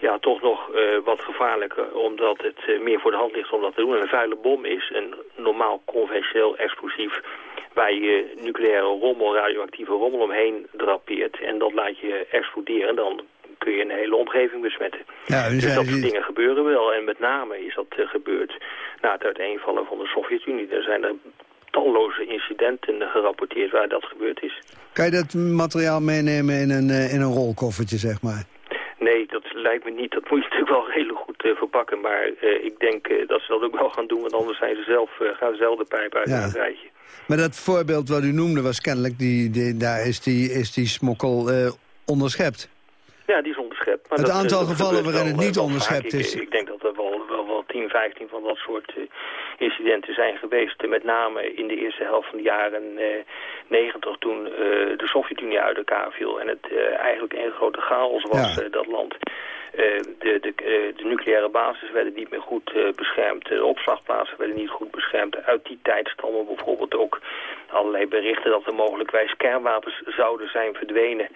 ja, toch nog eh, wat gevaarlijker, omdat het eh, meer voor de hand ligt om dat te doen. En een vuile bom is een normaal conventioneel explosief waar je nucleaire rommel, radioactieve rommel omheen drapeert. En dat laat je exploderen, dan kun je een hele omgeving besmetten. Ja, dus dat soort dingen gebeuren wel. En met name is dat eh, gebeurd na het uiteenvallen van de Sovjet-Unie. Er zijn er talloze incidenten gerapporteerd waar dat gebeurd is. Kan je dat materiaal meenemen in een, in een rolkoffertje, zeg maar? Nee, dat lijkt me niet. Dat moet je natuurlijk wel redelijk goed eh, verpakken. Maar eh, ik denk eh, dat ze dat ook wel gaan doen. Want anders zijn ze zelf, gaan ze zelf de pijp uit Ja. een rijtje. Maar dat voorbeeld wat u noemde was kennelijk... Die, die, daar is die, is die smokkel onderschept. Ja, die is onderschept. Maar Het dat, aantal dat gevallen waarin het niet onderschept is- Ik, ik denk dat er wel, wel, wel 10, 15 van dat soort incidenten zijn geweest. Met name in de eerste helft van de jaren eh 90 toen eh, de Sovjet-Unie uit elkaar viel. En het eh, eigenlijk een grote chaos was, Ja. dat land. De, de, de nucleaire bases werden niet meer goed beschermd. De opslagplaatsen werden niet goed beschermd. Uit die tijd stammen bijvoorbeeld ook allerlei berichten dat er mogelijkwijs kernwapens zouden zijn verdwenen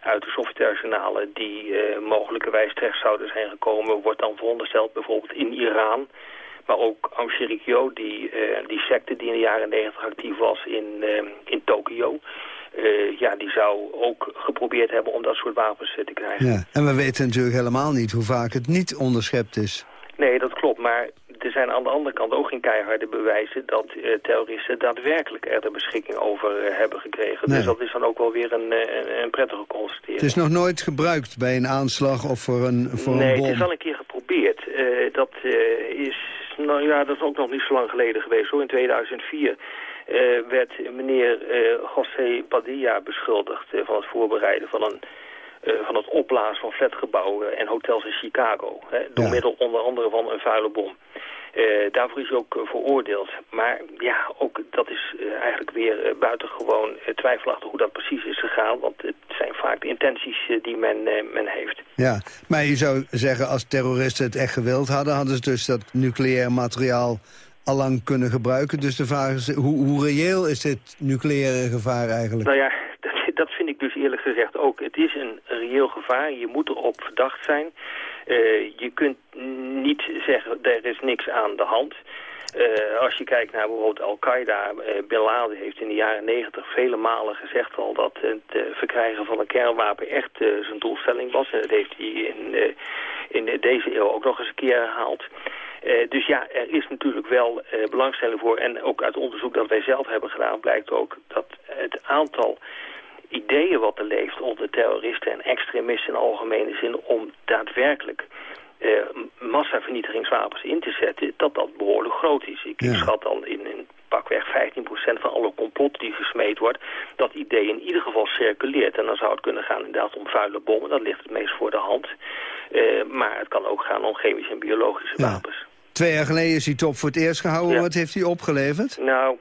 uit de Sovjet-arsenalen die eh, mogelijkerwijs terecht zouden zijn gekomen, wordt dan verondersteld bijvoorbeeld in Iran. Maar ook Shinrikyo, die, eh, die secte die in de jaren 90 actief was in, eh, in Tokio, eh, ja, die zou ook geprobeerd hebben om dat soort wapens te krijgen. Ja. En we weten natuurlijk helemaal niet hoe vaak het niet onderschept is. Nee, dat klopt. Maar er zijn aan de andere kant ook geen keiharde bewijzen dat terroristen daadwerkelijk er de beschikking over hebben gekregen. Nee. Dus dat is dan ook wel weer een, een, prettige constatering. Het is nog nooit gebruikt bij een aanslag of voor een, voor nee, een bom. het is wel een keer geprobeerd. Dat is, nou ja, dat is ook nog niet zo lang geleden geweest. Hoor. In 2004 eh, werd meneer eh, José Padilla beschuldigd eh, van het voorbereiden van een van het opblazen van flatgebouwen en hotels in Chicago. Hè, door Ja. middel onder andere van een vuile bom. Eh, daarvoor is hij ook eh, veroordeeld. Maar ja, ook dat is eh, eigenlijk weer eh, buitengewoon eh, twijfelachtig hoe dat precies is gegaan. Want het zijn vaak de intenties eh, die men, eh, men heeft. Ja, maar je zou zeggen, als terroristen het echt gewild hadden... hadden ze dus dat nucleair materiaal allang kunnen gebruiken. Dus de vraag is, hoe, hoe reëel is dit nucleaire gevaar eigenlijk? Nou ja, dat, dat vind ik dus eerlijk gezegd ook. Het is een reëel gevaar. Je moet erop verdacht zijn. Eh, je kunt niet zeggen, er is niks aan de hand. Eh, als je kijkt naar bijvoorbeeld Al-Qaeda, eh, Bin Laden heeft in de jaren negentig vele malen gezegd al dat het verkrijgen van een kernwapen echt zijn doelstelling was. En dat heeft hij in, in deze eeuw ook nog eens een keer herhaald. Dus ja, er is natuurlijk wel belangstelling voor. En ook uit onderzoek dat wij zelf hebben gedaan blijkt ook dat het aantal ideeën wat er leeft onder terroristen en extremisten in algemene zin om daadwerkelijk eh, massavernietigingswapens in te zetten, dat dat behoorlijk groot is. Ik, ik schat dan in, in pakweg 15% van alle complotten die gesmeed wordt, dat idee in ieder geval circuleert. En dan zou het kunnen gaan inderdaad om vuile bommen, dat ligt het meest voor de hand. Eh, maar het kan ook gaan om chemische en biologische wapens. Twee jaar geleden is die top voor het eerst gehouden. Ja. Wat heeft hij opgeleverd? Nou,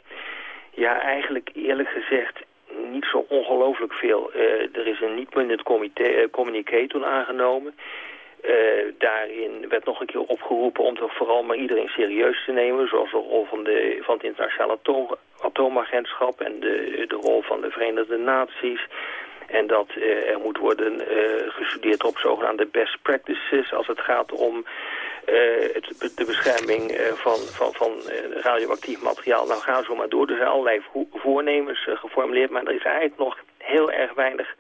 ja, eigenlijk eerlijk gezegd niet zo ongelooflijk veel. Eh, er is een niet-bindend eh, communiqué toen aangenomen. Eh, daarin werd nog een keer opgeroepen om toch vooral maar iedereen serieus te nemen. Zoals de rol van, de, van het internationale atoom- atoomagentschap en de, de rol van de Verenigde Naties. En dat er moet worden gestudeerd op zogenaamde best practices als het gaat om het, de bescherming eh, van, van, van eh, radioactief materiaal. Nou, ga zo maar door. Er zijn allerlei vo- voornemens eh, geformuleerd, maar er is eigenlijk nog heel erg weinig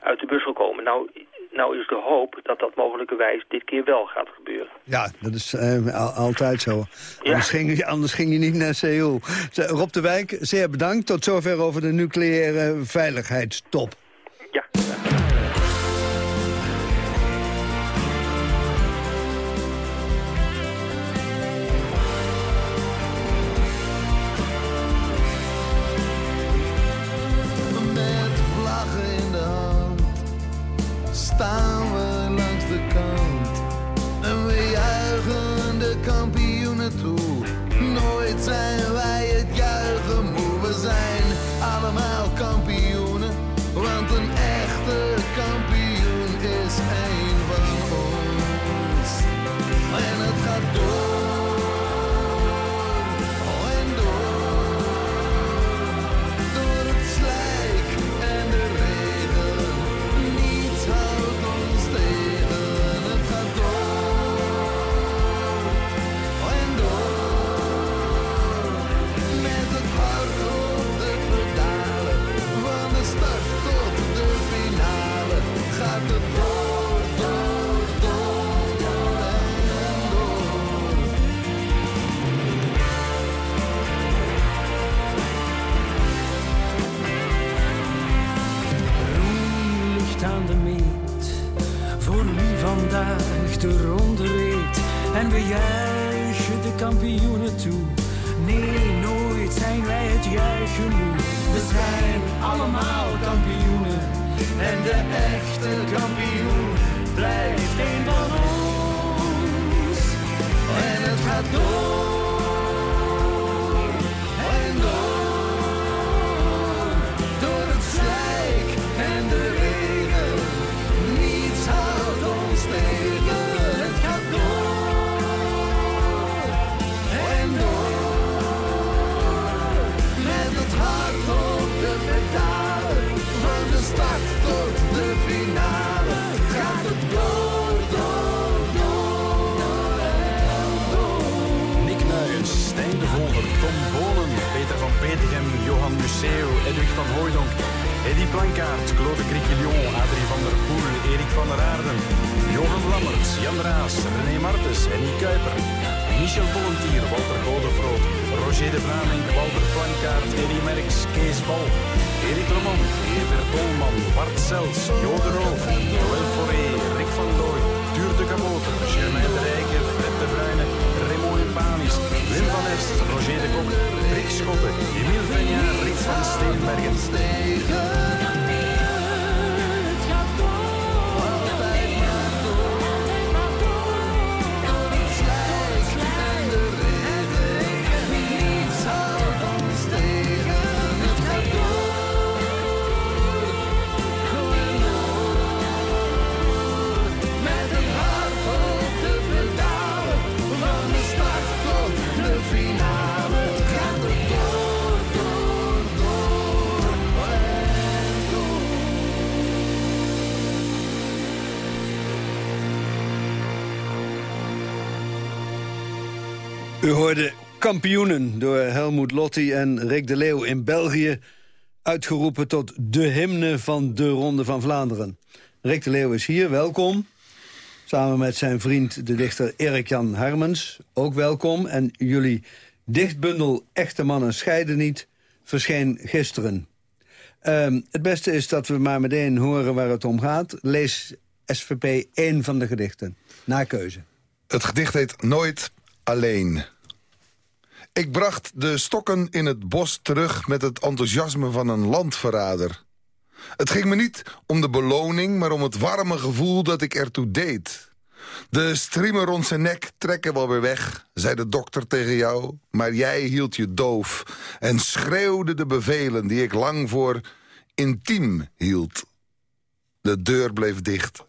uit de bus gekomen. Nou, nou is de hoop dat dat mogelijkerwijs dit keer wel gaat gebeuren. Ja, dat is eh, al- altijd zo. Anders, ging, je- anders ging je niet naar Seoul. Rob de Wijk, zeer bedankt. Tot zover over de nucleaire veiligheidstop. En we juichen de kampioenen toe. Nee, nooit zijn wij het juichen moe. We zijn allemaal kampioenen. En de echte kampioen blijft een van ons. En het gaat door U hoorde kampioenen door Helmoet Lotti en Rick de Leeuw in België... uitgeroepen tot de hymne van de Ronde van Vlaanderen. Rick de Leeuw is hier, welkom. Samen met zijn vriend de dichter Erik-Jan Harmens, ook welkom. En jullie dichtbundel Echte Mannen Scheiden Niet verscheen gisteren. Ehm, het beste is dat we maar meteen horen waar het om gaat. Lees SVP één van de gedichten, na keuze. Het gedicht heet Nooit alleen. Ik bracht de stokken in het bos terug met het enthousiasme van een landverrader. Het ging me niet om de beloning, maar om het warme gevoel dat ik ertoe deed. De striemen rond zijn nek trekken wel weer weg, zei de dokter tegen jou. Maar jij hield je doof en schreeuwde de bevelen die ik lang voor intiem hield. De deur bleef dicht.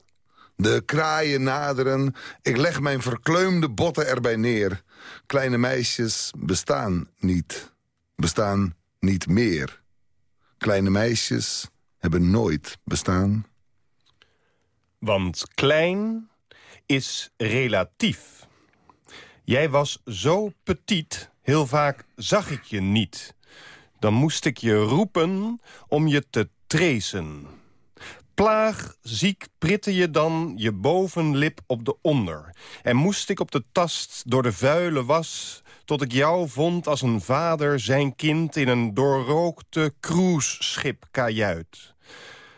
De kraaien naderen, ik leg mijn verkleumde botten erbij neer. Kleine meisjes bestaan niet, bestaan niet meer. Kleine meisjes hebben nooit bestaan. Want klein is relatief. Jij was zo petit, heel vaak zag ik je niet. Dan moest ik je roepen om je te tracen. Plaagziek pritte je dan je bovenlip op de onder. En moest ik op de tast door de vuile was... tot ik jou vond als een vader zijn kind... in een doorrookte cruiseschipkajuit.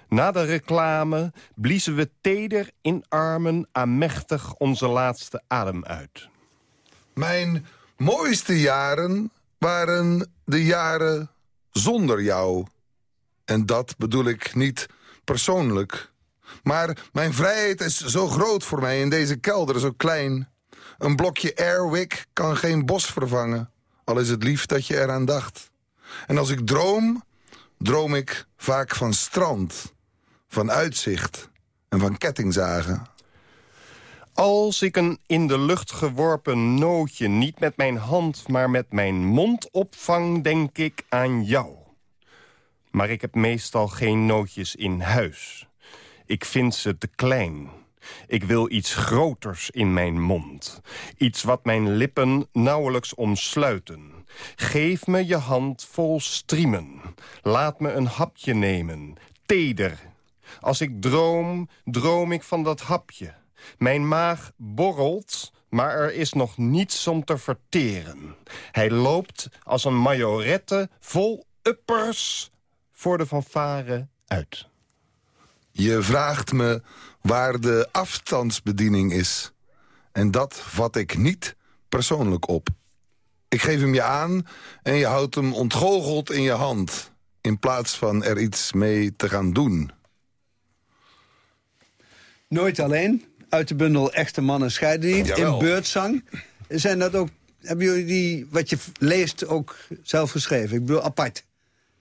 Na de reclame bliezen we teder in armen... aanmächtig onze laatste adem uit. Mijn mooiste jaren waren de jaren zonder jou. En dat bedoel ik niet persoonlijk. Maar mijn vrijheid is zo groot voor mij in deze kelder zo klein. Een blokje Airwick kan geen bos vervangen, al is het lief dat je eraan dacht. En als ik droom, droom ik vaak van strand, van uitzicht en van kettingzagen. Als ik een in de lucht geworpen nootje niet met mijn hand, maar met mijn mond opvang, denk ik aan jou. Maar ik heb meestal geen nootjes in huis. Ik vind ze te klein. Ik wil iets groters in mijn mond. Iets wat mijn lippen nauwelijks omsluiten. Geef me je hand vol striemen. Laat me een hapje nemen. Teder. Als ik droom, droom ik van dat hapje. Mijn maag borrelt, maar er is nog niets om te verteren. Hij loopt als een majorette vol uppers voor de fanfare uit. Je vraagt me waar de afstandsbediening is. En dat vat ik niet persoonlijk op. Ik geef hem je aan en je houdt hem ontgoocheld in je hand... in plaats van er iets mee te gaan doen. Nooit alleen. Uit de bundel Echte Mannen Scheiden Niet. Jawel. In beurtzang. Zijn dat ook... Hebben jullie die, wat je leest, ook zelf geschreven? Ik bedoel, apart.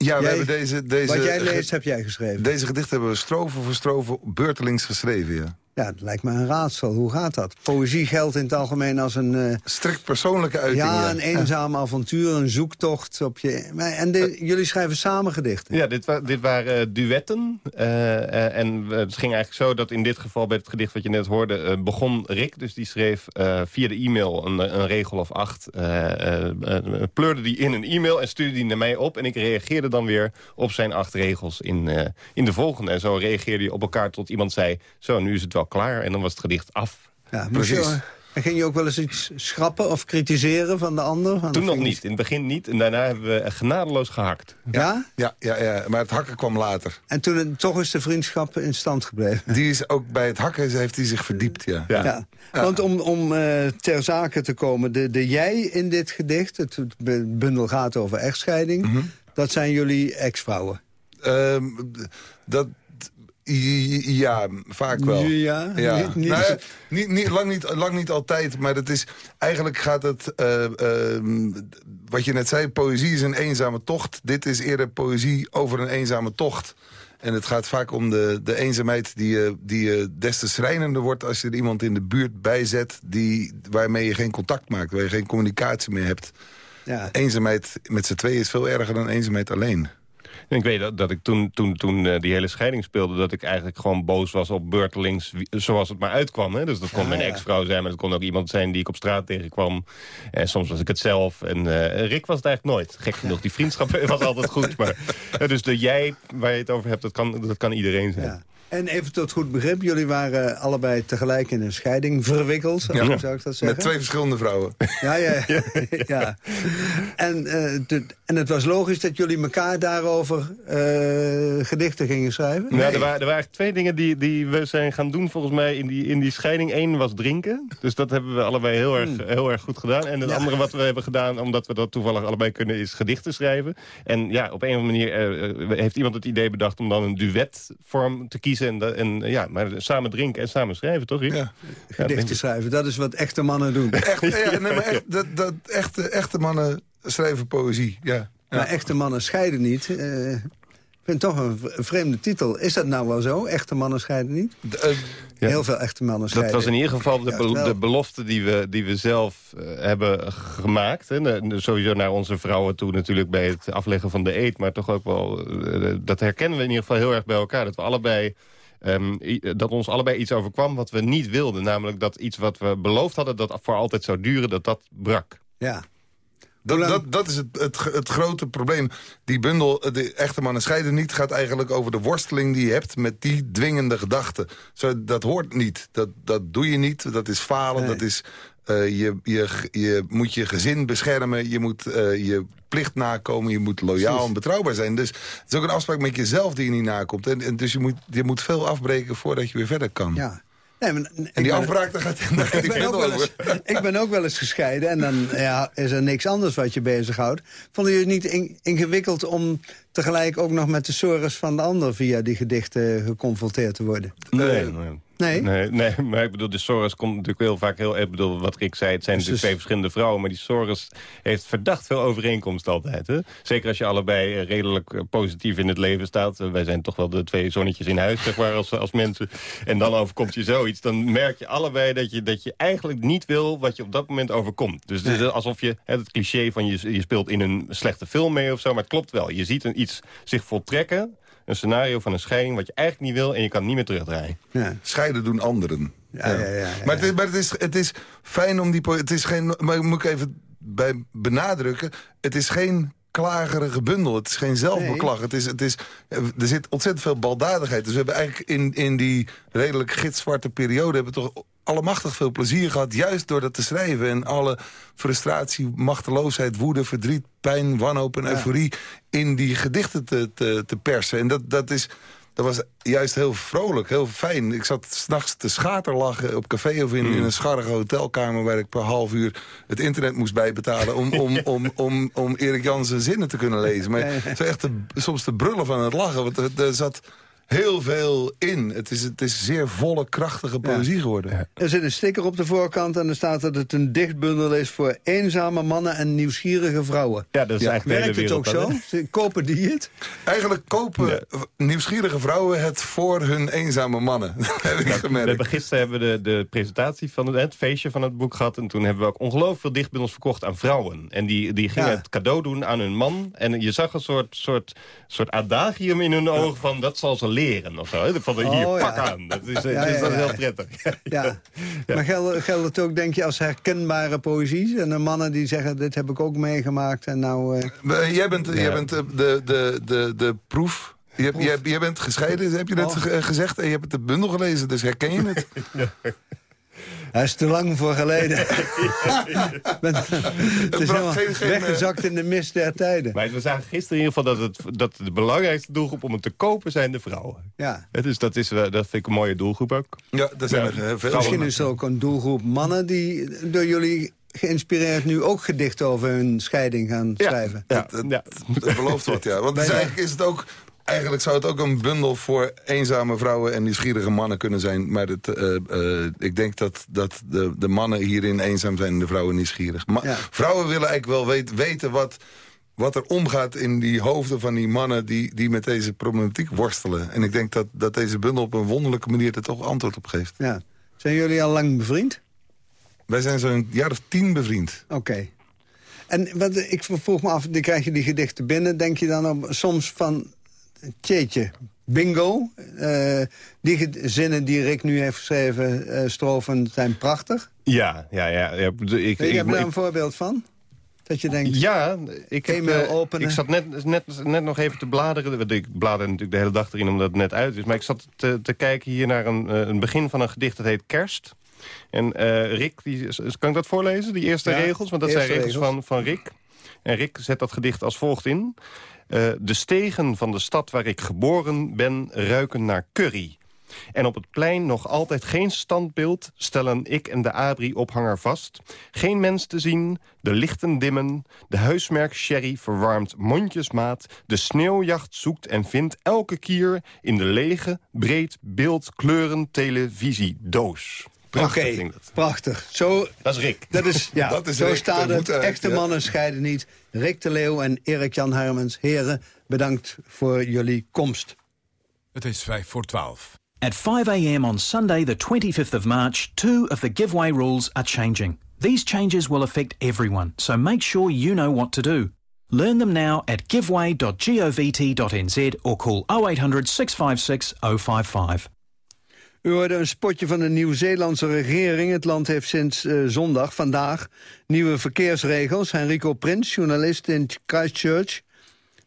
Ja, we Jij- hebben deze, deze... Wat jij leest, heb jij geschreven. Deze gedichten hebben we strofe voor strofe beurtelings geschreven, ja. Ja, het lijkt me een raadsel. Hoe gaat dat? Poëzie geldt in het algemeen als een... eh, Strikt persoonlijke uiting, ja, een eenzaam avontuur, een zoektocht op je... En de- jullie schrijven samen gedichten. Ja, dit, wa dit waren eh, duetten. Eh, eh, en eh, het ging eigenlijk zo dat in dit geval bij het gedicht wat je net hoorde... eh, begon Rick, dus die schreef eh, via de e-mail een, een regel of acht. eh, eh, eh, pleurde die in een e-mail en stuurde die naar mij op. En ik reageerde dan weer op zijn acht regels in, eh, in de volgende. En zo reageerde je op elkaar tot iemand zei... zo, nu is het wel klaar. En dan was het gedicht af. Ja, je- En ging je ook wel eens iets schrappen of kritiseren van de ander? Van Toen de nog niet. In het begin niet. En daarna hebben we genadeloos gehakt. Ja? Ja, ja, ja, maar het hakken kwam later. En toen het- toch is de vriendschap in stand gebleven. Die is ook bij het hakken heeft hij zich verdiept, ja. Ja. Want om, om eh, ter zake te komen, de, de jij in dit gedicht... het het bundel gaat over echtscheiding... Mhm. dat zijn jullie ex-vrouwen. Ehm, dat... Ja, vaak wel. Ja, niet- niet- Nou niet, niet, lang, niet, lang niet altijd, maar het is, eigenlijk gaat het... eh, ehm, wat je net zei, poëzie is een eenzame tocht. Dit is eerder poëzie over een eenzame tocht. En het gaat vaak om de, de eenzaamheid die je, die je des te schrijnender wordt... als je er iemand in de buurt bijzet die, waarmee je geen contact maakt... waar je geen communicatie meer hebt. Ja. Eenzaamheid met z'n tweeën is veel erger dan eenzaamheid alleen. En ik weet dat, dat ik toen, toen, toen eh, die hele scheiding speelde... dat ik eigenlijk gewoon boos was op beurtelings zoals het maar uitkwam. Hè? Dus dat kon Ja, mijn ex-vrouw zijn, maar dat kon ook iemand zijn die ik op straat tegenkwam. En soms was ik het zelf. En eh, Rick was het eigenlijk nooit. Gek genoeg, die vriendschap was altijd goed. Maar, eh, dus de jij waar je het over hebt, dat kan, dat kan iedereen zijn. Ja. En even tot goed begrip, jullie waren allebei tegelijk in een scheiding verwikkeld, Ja. zou ik dat zeggen? Met twee verschillende vrouwen. Ja, ja, ja. En, eh, de- en het was logisch dat jullie elkaar daarover eh, gedichten gingen schrijven? Nou, er, waren, er waren twee dingen die, die we zijn gaan doen volgens mij in die, in die scheiding. Eén was drinken. Dus dat hebben we allebei heel erg, heel erg goed gedaan. En het Ja. andere wat we hebben gedaan, omdat we dat toevallig allebei kunnen, is gedichten schrijven. En ja, op een of andere manier eh, eh, heeft iemand het idee bedacht om dan een duetvorm te kiezen. En, en ja, maar samen drinken en samen schrijven, toch? Rick? Ja. Gedichten schrijven, dat is wat echte mannen doen. Echt, ja, nee, maar echt, dat, dat, echte, echte mannen schrijven poëzie, ja. Maar echte mannen scheiden niet. eh, ik vind het toch een vreemde titel. Is dat nou wel zo? Echte mannen scheiden niet? Eh, Heel veel echte mannen Dat scheiden. was in ieder geval de, Ja, de belofte die we, die we zelf eh, hebben gemaakt. Hè. Sowieso naar onze vrouwen toe natuurlijk bij het afleggen van de eet. Maar toch ook wel, eh, dat herkennen we in ieder geval heel erg bij elkaar. Dat we allebei... ehm, dat ons allebei iets overkwam wat we niet wilden. Namelijk dat iets wat we beloofd hadden dat voor altijd zou duren, dat dat brak. Ja. Dat, dat, dat is het, het, het grote probleem. Die bundel, eh, de echte mannen scheiden niet... gaat eigenlijk over de worsteling die je hebt met die dwingende gedachten. Zo, dat hoort niet. Dat, dat doe je niet. Dat is falen. Dat is, eh, je, je, je moet je gezin beschermen. Je moet eh, je plicht nakomen. Je moet loyaal Precies. en betrouwbaar zijn. Dus het is ook een afspraak met jezelf die je niet nakomt. En, en dus je moet, je moet veel afbreken voordat je weer verder kan. Ja. Nee, maar, En ik die ben- afbraak, daar gaat, daar gaat ik ben, ook wel eens, over. ik ben ook wel eens gescheiden en dan ja, is er niks anders wat je bezighoudt. Vonden jullie het niet in- ingewikkeld om tegelijk ook nog met de sores van de ander via die gedichten geconfronteerd te worden? Nee, nee. Nee? Nee, nee, maar ik bedoel, de Soros komt natuurlijk heel vaak heel... Ik bedoel, wat Rick zei, het zijn Dus natuurlijk twee verschillende vrouwen... maar die Soros heeft verdacht veel overeenkomst altijd. Hè? Zeker als je allebei eh, redelijk eh, positief in het leven staat. Eh, Wij zijn toch wel de twee zonnetjes in huis, zeg maar, als, als mensen. En dan overkomt je zoiets. Dan merk je allebei dat je, dat je eigenlijk niet wil wat je op dat moment overkomt. Dus het is alsof je, hè, het cliché van je, je speelt in een slechte film mee of zo... maar het klopt wel. Je ziet een, iets zich voltrekken... Een scenario van een scheiding wat je eigenlijk niet wil... en je kan niet meer terugdraaien. Ja. Scheiden doen anderen. Ja, ja, ja, ja. Maar, het is, maar het, is, het is fijn om die... Het is geen... Maar moet ik even bij benadrukken. Het is geen klagerige bundel. Het is geen zelfbeklag. Het is, het is, er zit ontzettend veel baldadigheid. Dus we hebben eigenlijk in, in die redelijk gitzwarte periode... hebben we toch allemachtig veel plezier gehad. Juist door dat te schrijven. En alle frustratie, machteloosheid, woede, verdriet, pijn, wanhoop en euforie... in die gedichten te, te, te persen. En dat, dat is... Dat was juist heel vrolijk, heel fijn. Ik zat s'nachts te schaterlachen op café of in, in een scharrige hotelkamer... waar ik per half uur het internet moest bijbetalen... om, om, om, om, om Erik Jansen zinnen te kunnen lezen. Maar is echt soms te brullen van het lachen. Want er, er zat heel veel in. Het is, het is zeer volle, krachtige poëzie geworden. Er zit een sticker op de voorkant en er staat dat het een dichtbundel is... voor eenzame mannen en nieuwsgierige vrouwen. Ja, dat is eigenlijk de Werkt het ook zo? Ze- Kopen die het? Eigenlijk kopen nieuwsgierige vrouwen het voor hun eenzame mannen. Dat heb ik We gemerkt. hebben gisteren hebben we de, de presentatie van het, het feestje van het boek gehad. En toen hebben we ook ongelooflijk veel dichtbundels verkocht aan vrouwen. En die, die gingen Ja. het cadeau doen aan hun man. En je zag een soort, soort, soort adagium in hun ogen van dat zal ze leren. Of zo. hè. Van hier, Oh, pak ja. aan. Dat is, Ja, dus ja, dat is ja. heel prettig. Ja. Maar geldt, geldt het ook, denk je, als herkenbare poëzie? En de mannen die zeggen, dit heb ik ook meegemaakt en nou... eh, Jij bent, jij bent eh, de, de, de, de proef. Je jij bent gescheiden, heb je net Oh. ge- gezegd. En je hebt de bundel gelezen, dus herken je het? Hij is te lang voor geleden. Het is helemaal geen- geen, weggezakt in de mist der tijden. Maar we zagen gisteren in ieder geval dat, het, dat de belangrijkste doelgroep om het te kopen zijn de vrouwen. Ja. Het is, dat, is, wel- dat vind ik een mooie doelgroep ook. Ja, daar zijn er eh, veel. Misschien is er ook een doelgroep mannen die door jullie geïnspireerd nu ook gedichten over hun scheiding gaan schrijven. Ja, ja. Dat belooft wat, ja. Want dus eigenlijk is het ook... Eigenlijk zou het ook een bundel voor eenzame vrouwen en nieuwsgierige mannen kunnen zijn. Maar het, eh, eh, ik denk dat, dat de, de mannen hierin eenzaam zijn en de vrouwen nieuwsgierig. Ma- Ja. Vrouwen willen eigenlijk wel weet- weten wat, wat er omgaat in die hoofden van die mannen die, die met deze problematiek worstelen. En ik denk dat, dat deze bundel op een wonderlijke manier er toch antwoord op geeft. Ja. Zijn jullie al lang bevriend? Wij zijn zo'n jaar of tien bevriend. Oké. En wat, ik vroeg me af, dan krijg je die gedichten binnen. Denk je dan op, soms van, tjeetje, bingo. eh, die zinnen die Rick nu heeft geschreven, eh, strofen, zijn prachtig. Ja, ja, ja. ja, ik, ik, Heb je daar een voorbeeld van? Dat je denkt, Ja, ik, heb, e-mail openen. ik zat net, net, net nog even te bladeren. Want Ik blader natuurlijk de hele dag erin omdat het net uit is. Maar ik zat te, te kijken hier naar een, een begin van een gedicht dat heet Kerst. En Rick, die, kan ik dat voorlezen, die eerste Ja, regels? Want dat zijn regels, regels. Van, van Rick. En Rick zet dat gedicht als volgt in. Eh, de stegen van de stad waar ik geboren ben ruiken naar curry. En op het plein nog altijd geen standbeeld... stellen ik en de abri-ophanger vast. Geen mens te zien, de lichten dimmen... de huismerk sherry verwarmt mondjesmaat... de sneeuwjacht zoekt en vindt elke kier... in de lege, breed beeld kleuren televisiedoos. Prachtig dat. prachtig. Zo, Dat is Rick. dat is, ja, Dat is zo Rick, staat het. uit, Echte ja. mannen scheiden niet. Rick de Leeuw en Erik-Jan Hermens. Heren, bedankt voor jullie komst. Het is vijf voor twaalf. At 5 a.m. on Sunday, the 25th of March, two of the giveaway rules are changing. These changes will affect everyone, so make sure you know what to do. Learn them now at giveaway.govt.nz or call 0800 656 055. U hoorde een spotje van de Nieuw-Zeelandse regering. Het land heeft sinds uh, zondag, vandaag, nieuwe verkeersregels. Henrico Prins, journalist in Christchurch.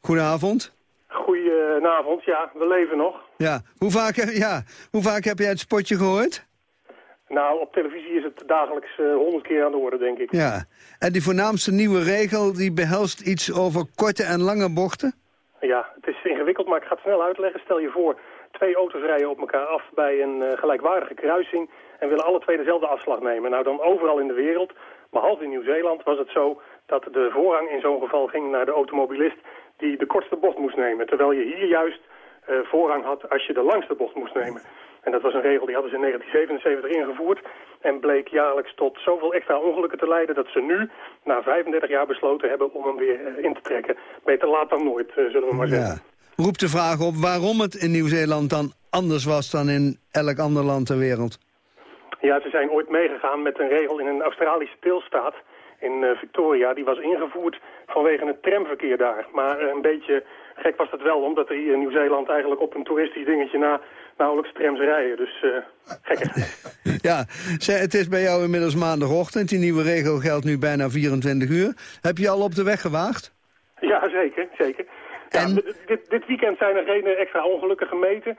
Goedenavond. Goedenavond, ja, we leven nog. Ja, hoe vaak, ja. hoe vaak heb jij het spotje gehoord? Nou, op televisie is het dagelijks honderd uh, keer aan de orde, denk ik. Ja, en die voornaamste nieuwe regel, die behelst iets over korte en lange bochten? Ja, het is ingewikkeld, maar ik ga het snel uitleggen. Stel je voor, twee auto's rijden op elkaar af bij een uh, gelijkwaardige kruising... en willen alle twee dezelfde afslag nemen. Nou, dan overal in de wereld, behalve in Nieuw-Zeeland, was het zo... dat de voorrang in zo'n geval ging naar de automobilist die de kortste bocht moest nemen. Terwijl je hier juist uh, voorrang had als je de langste bocht moest nemen. En dat was een regel die hadden ze in 1977 ingevoerd. En bleek jaarlijks tot zoveel extra ongelukken te leiden... dat ze nu, na 35 jaar, besloten hebben om hem weer uh, in te trekken. Beter laat dan nooit, zullen we maar zeggen. Ja. Roept de vraag op waarom het in Nieuw-Zeeland dan anders was... dan in elk ander land ter wereld. Ja, ze zijn ooit meegegaan met een regel in een Australische deelstaat... in Victoria. Die was ingevoerd vanwege het tramverkeer daar. Maar een beetje gek was het wel, omdat er hier in Nieuw-Zeeland eigenlijk op een toeristisch dingetje na nauwelijks trams rijden. Dus uh, gekker. ja, het is bij jou inmiddels maandagochtend. Die nieuwe regel geldt nu bijna 24 uur. Heb je al op de weg gewaagd? Ja, zeker. zeker. Ja, dit, dit, weekend zijn er geen extra ongelukken gemeten.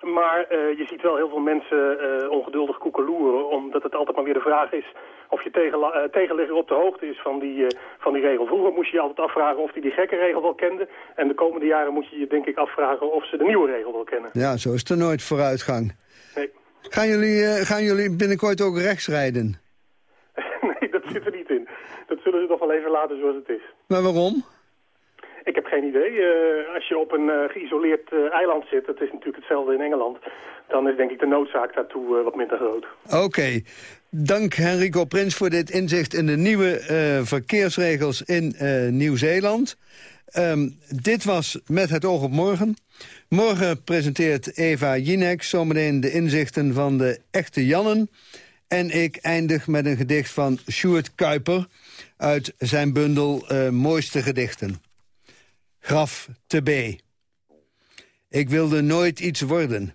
Maar uh, je ziet wel heel veel mensen uh, ongeduldig koekeloeren... omdat het altijd maar weer de vraag is of je tegen, uh, tegenligger op de hoogte is van die, van die regel. Vroeger moest je je altijd afvragen of hij die gekke regel wel kende. En de komende jaren moet je je denk ik afvragen of ze de nieuwe regel wel kennen. Ja, zo is er nooit vooruitgang. Nee. Gaan jullie, gaan jullie binnenkort ook rechts rijden? nee, dat zit er niet in. Dat zullen ze nog wel even laten zoals het is. Maar waarom? Ik heb geen idee. Uh, als je op een uh, geïsoleerd uh, eiland zit, dat is natuurlijk hetzelfde in Engeland... dan is denk ik de noodzaak daartoe wat minder groot. Oké. Dank Henrico Prins voor dit inzicht in de nieuwe verkeersregels in Nieuw-Zeeland. Um, dit was Met het oog op morgen. Morgen presenteert Eva Jinek zometeen de inzichten van de echte Jannen. En ik eindig met een gedicht van Sjoerd Kuiper... uit zijn bundel Mooiste Gedichten. Graf te B. Ik wilde nooit iets worden.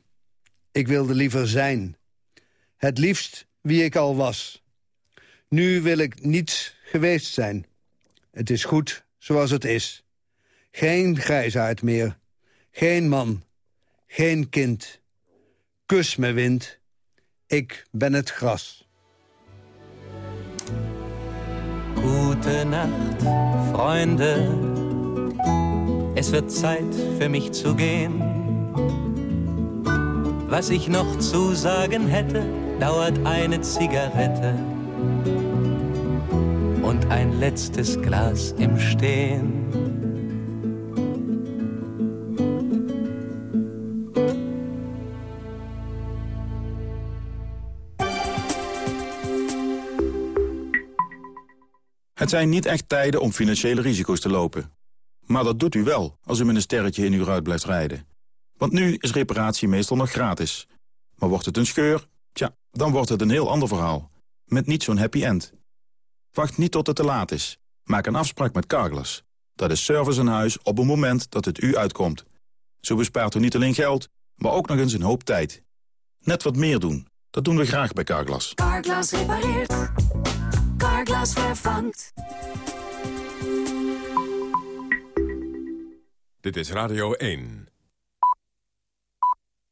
Ik wilde liever zijn. Het liefst wie ik al was. Nu wil ik niets geweest zijn. Het is goed zoals het is. Geen grijsaard meer. Geen man. Geen kind. Kus me wind. Ik ben het gras. Gute Nacht, Freunde. Es wird Zeit für mich zu gehen. Was ich noch zu sagen hätte, dauert eine Zigarette und ein letztes Glas im Stehen. Het zijn niet echt tijden om financiële risico's te lopen. Maar dat doet u wel als u met een sterretje in uw ruit blijft rijden. Want nu is reparatie meestal nog gratis. Maar wordt het een scheur? Tja, dan wordt het een heel ander verhaal. Met niet zo'n happy end. Wacht niet tot het te laat is. Maak een afspraak met Carglass. Dat is service in huis op het moment dat het u uitkomt. Zo bespaart u niet alleen geld, maar ook nog eens een hoop tijd. Net wat meer doen. Dat doen we graag bij Carglass. Carglass repareert. Carglass vervangt. Dit is Radio 1.